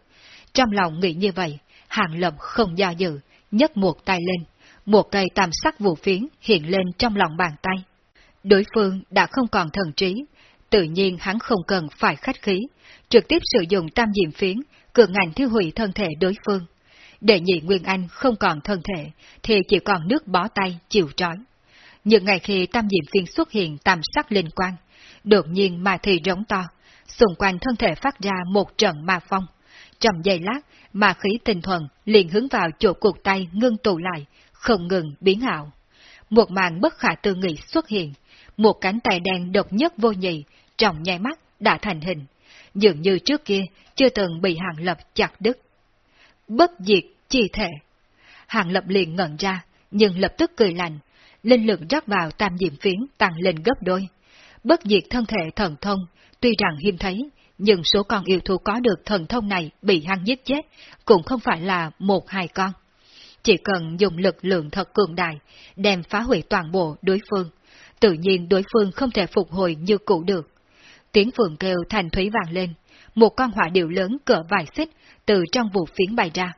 Trong lòng nghĩ như vậy, hàng lập không do dự, nhấc một tay lên, một cây tam sắc vũ phiến hiện lên trong lòng bàn tay. Đối phương đã không còn thần trí, tự nhiên hắn không cần phải khách khí, trực tiếp sử dụng tam diệm phiến, cường ngành thiêu hủy thân thể đối phương. Để nhị Nguyên Anh không còn thân thể, thì chỉ còn nước bó tay, chịu trói. Nhưng ngày khi tam diệm phiến xuất hiện tam sắc linh quang, đột nhiên mà thì rống to, xung quanh thân thể phát ra một trận ma phong. Trong giây lát, ma khí tinh thuần liền hướng vào chỗ cuộc tay ngưng tụ lại, không ngừng biến ảo. Một màn bất khả tư nghị xuất hiện, một cánh tay đen độc nhất vô nhị, trong nháy mắt đã thành hình, dường như trước kia chưa từng bị hàng lập chặt đứt. Bất diệt chi thể. Hàng lập liền ngẩn ra, nhưng lập tức cười lạnh, linh lực rót vào tam diệm phiến tăng lên gấp đôi. Bất diệt thân thể thần thông, tuy rằng hiếm thấy, nhưng số con yêu thú có được thần thông này bị hắn giết chết, cũng không phải là một hai con. Chỉ cần dùng lực lượng thật cường đại, đem phá hủy toàn bộ đối phương, tự nhiên đối phương không thể phục hồi như cũ được. Tiếng phượng kêu thành thúy vàng lên, một con hỏa điệu lớn cỡ vài xích từ trong vụ phiến bay ra,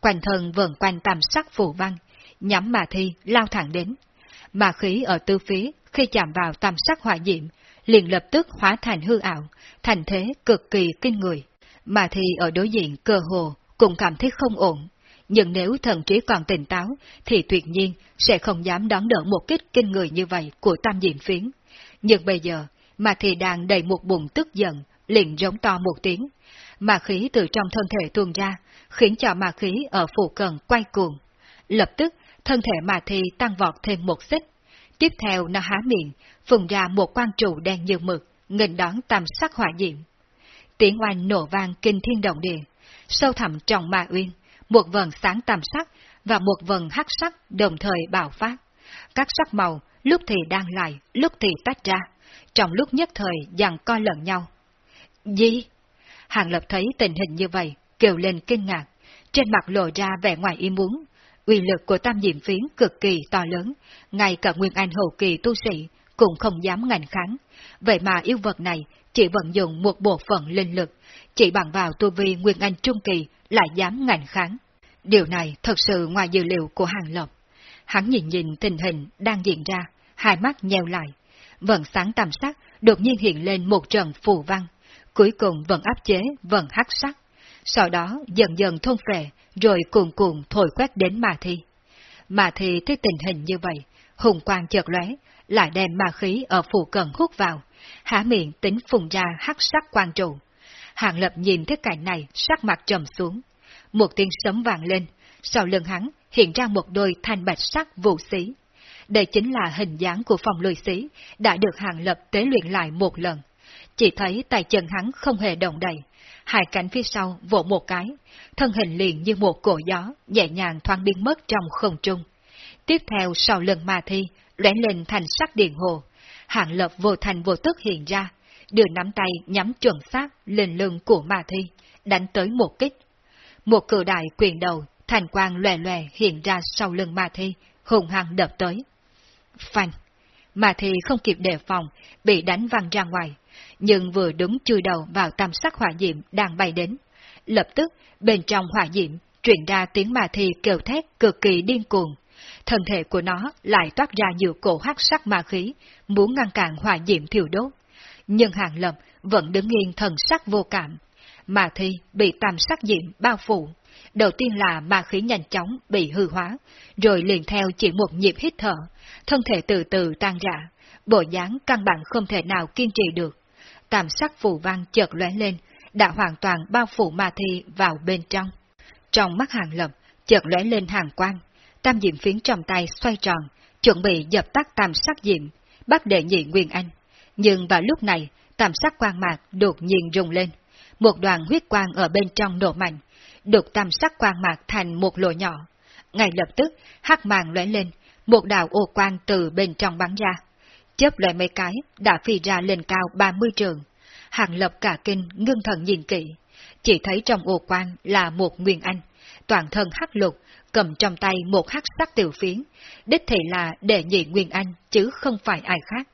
quanh thân vần quanh tam sắc phù văn, nhắm mà thi lao thẳng đến. Mà khí ở tư phía khi chạm vào tam sắc hỏa diệm, liền lập tức hóa thành hư ảo, thành thế cực kỳ kinh người. Mà thi ở đối diện cơ hồ cũng cảm thấy không ổn, nhưng nếu thần trí còn tỉnh táo, thì tuyệt nhiên sẽ không dám đón đỡ một kích kinh người như vậy của tam diện phiến. Nhưng bây giờ, mà thì đang đầy một bụng tức giận, liền giống to một tiếng. Mà khí từ trong thân thể tuôn ra, khiến cho ma khí ở phụ cận quay cuồng. Lập tức, thân thể mà thi tăng vọt thêm một xích. Tiếp theo nó há miệng, phùng ra một quan trụ đen như mực, nghênh đón tam sắc hỏa diệm. Tiếng oanh nổ vang kinh thiên động địa, sâu thẳm trong ma uyên, một vần sáng tam sắc và một vần hắc sắc đồng thời bạo phát. Các sắc màu lúc thì đang lại, lúc thì tách ra, trong lúc nhất thời dàn co lẫn nhau. Gì? Hàng Lập thấy tình hình như vậy, kêu lên kinh ngạc, trên mặt lộ ra vẻ ngoài ý muốn. Uy lực của tam diệm phiến cực kỳ to lớn, ngay cả Nguyên Anh hậu kỳ tu sĩ cũng không dám ngành kháng. Vậy mà yêu vật này chỉ vận dụng một bộ phận linh lực, chỉ bằng vào tu vi Nguyên Anh trung kỳ lại dám ngành kháng. Điều này thật sự ngoài dự liệu của Hàng Lập. Hắn nhìn nhìn tình hình đang diễn ra, hai mắt nheo lại. Vận sáng tầm sắc đột nhiên hiện lên một trận phù văn, cuối cùng vẫn áp chế vận hắc sắc. Sau đó dần dần thôn phệ, rồi cuồn cuộn thổi quét đến mà thi. mà thi thấy tình hình như vậy, hùng quang chợt lóe, lại đem ma khí ở phù cận hút vào, há miệng tính phùng ra hắc sắc quang trụ. Hàng lập nhìn thấy cảnh này, sắc mặt trầm xuống. Một tiếng sấm vàng lên, sau lưng hắn hiện ra một đôi thanh bạch sắc vũ xí. Đây chính là hình dáng của phòng lùi xí, đã được hàng lập tế luyện lại một lần. Chỉ thấy tay chân hắn không hề động đậy, hai cánh phía sau vỗ một cái, thân hình liền như một cổ gió, nhẹ nhàng thoáng biến mất trong không trung. Tiếp theo sau lưng ma thi, lóe lên thành sắc điện hồ, hạng lập vô thành vô tức hiện ra, đưa nắm tay nhắm chuẩn xác lên lưng của ma thi, đánh tới một kích. Một cự đại quyền đầu, thành quang lòe lòe hiện ra sau lưng ma thi, hùng hăng đập tới. Phanh! Ma thi không kịp đề phòng, bị đánh văng ra ngoài, nhưng vừa đúng chui đầu vào tam sắc hỏa diệm đang bay đến. Lập tức, bên trong hỏa diệm, truyền ra tiếng ma thi kêu thét cực kỳ điên cuồng. Thân thể của nó lại toát ra nhiều cổ hắc sắc ma khí, muốn ngăn cản hỏa diệm thiêu đốt. Nhưng hàng lập vẫn đứng yên thần sắc vô cảm. mà thi bị tam sắc diệm bao phủ. Đầu tiên là ma khí nhanh chóng bị hư hóa, rồi liền theo chỉ một nhịp hít thở, thân thể từ từ tan rã, bộ dáng căn bản không thể nào kiên trì được tam sắc phù văn chợt lóe lên, đã hoàn toàn bao phủ ma thi vào bên trong. Trong mắt hàng lập, chợt lóe lên hàng quang, tam diệm phiến trong tay xoay tròn, chuẩn bị dập tắt tam sắc diệm, bắt đệ nhị Nguyên Anh. Nhưng vào lúc này, tam sắc quang mạc đột nhiên rung lên. Một đoàn huyết quang ở bên trong nổ mạnh, đột tam sắc quang mạc thành một lỗ nhỏ. Ngay lập tức, hắc màng lóe lên, một đạo ô quang từ bên trong bắn ra chớp lại mấy cái, đã phi ra lên cao 30 trường. Hàng lập cả kinh, ngưng thần nhìn kỹ. Chỉ thấy trong ô quang là một nguyên anh, toàn thân hắc lục, cầm trong tay một hắc sắc tiểu phiến. Đích thị là đệ nhị nguyên anh, chứ không phải ai khác.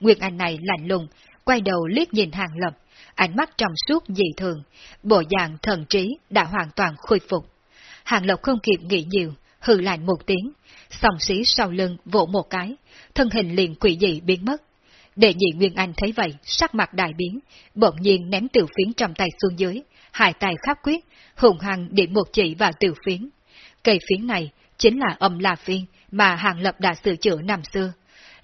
Nguyên anh này lạnh lùng, quay đầu liếc nhìn hàng lập, ánh mắt trong suốt dị thường, bộ dạng thần trí đã hoàn toàn khôi phục. Hàng lập không kịp nghĩ nhiều, hừ lạnh một tiếng, sòng xí sau lưng vỗ một cái, thân hình liền quỷ dị biến mất. Đệ nhị Nguyên Anh thấy vậy, sắc mặt đại biến, bỗng nhiên ném tiểu phiến trong tay xuống dưới, hai tay khắp quyết, hùng hăng điểm một chỉ vào tiểu phiến. Cây phiến này chính là âm la phiên mà Hàng Lập đã sửa chữa năm xưa.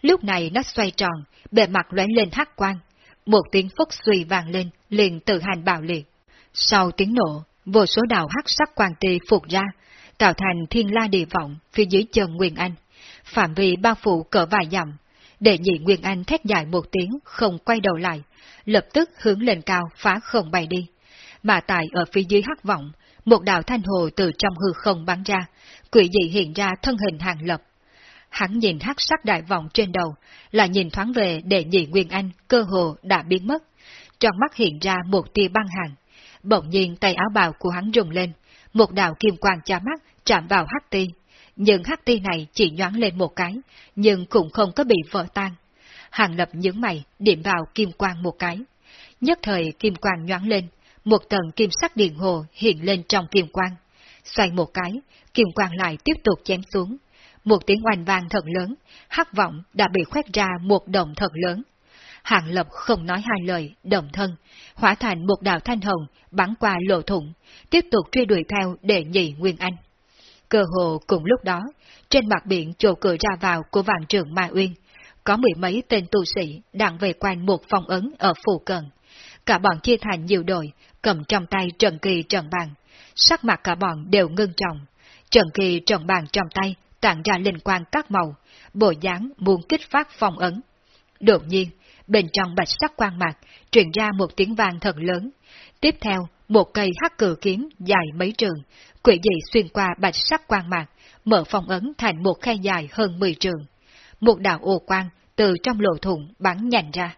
Lúc này nó xoay tròn, bề mặt lóe lên hắc quang, một tiếng phúc suy vàng lên, liền tự hành bạo liệt. Sau tiếng nổ, vô số đạo hắc sắc quang tì phục ra, tạo thành thiên la địa vọng phía dưới chân Nguyên Anh, phạm vi bao phủ cỡ vài dặm. Đệ nhị Nguyên Anh thét dài một tiếng, không quay đầu lại, lập tức hướng lên cao phá không bay đi. Mà tại ở phía dưới hắc vọng, một đạo thanh hồ từ trong hư không bắn ra, quỷ dị hiện ra thân hình hàng lập. Hắn nhìn hắc sắc đại vọng trên đầu, là nhìn thoáng về đệ nhị Nguyên Anh, cơ hồ đã biến mất. Trong mắt hiện ra một tia băng hàng. Bỗng nhiên tay áo bào của hắn rùng lên, một đạo kim quang chá mắt chạm vào hắc ti. Nhưng hắc ti này chỉ nhoáng lên một cái, nhưng cũng không có bị vỡ tan. Hàng lập nhướng mày, điểm vào kim quang một cái. Nhất thời kim quang nhoáng lên, một tầng kim sắc điện hồ hiện lên trong kim quang. Xoay một cái, kim quang lại tiếp tục chém xuống. Một tiếng oanh vang thật lớn, hắc vọng đã bị khoét ra một động thật lớn. Hàng Lập không nói hai lời, đồng thân, hóa thành một đạo thanh hồng, bắn qua lộ thủng, tiếp tục truy đuổi theo để nhị Nguyên Anh. Cơ hồ cùng lúc đó, trên mặt biển chỗ cửa ra vào của vạn trường Ma Uyên, có mười mấy tên tu sĩ đang về quanh một phòng ấn ở phủ cận. Cả bọn chia thành nhiều đội, cầm trong tay trần kỳ trần bàn. Sắc mặt cả bọn đều ngưng trọng. Trần kỳ trần bàn trong tay tản ra linh quang các màu, bộ dáng muốn kích phát phong ấn. Đột nhiên, bên trong bạch sắc quang mạc truyền ra một tiếng vang thật lớn. Tiếp theo, một cây hắc cử kiếm dài mấy trường, quỷ dị xuyên qua bạch sắc quang mạc, mở phong ấn thành một khe dài hơn 10 trường. Một đạo ô quang từ trong lỗ thủng bắn nhành ra.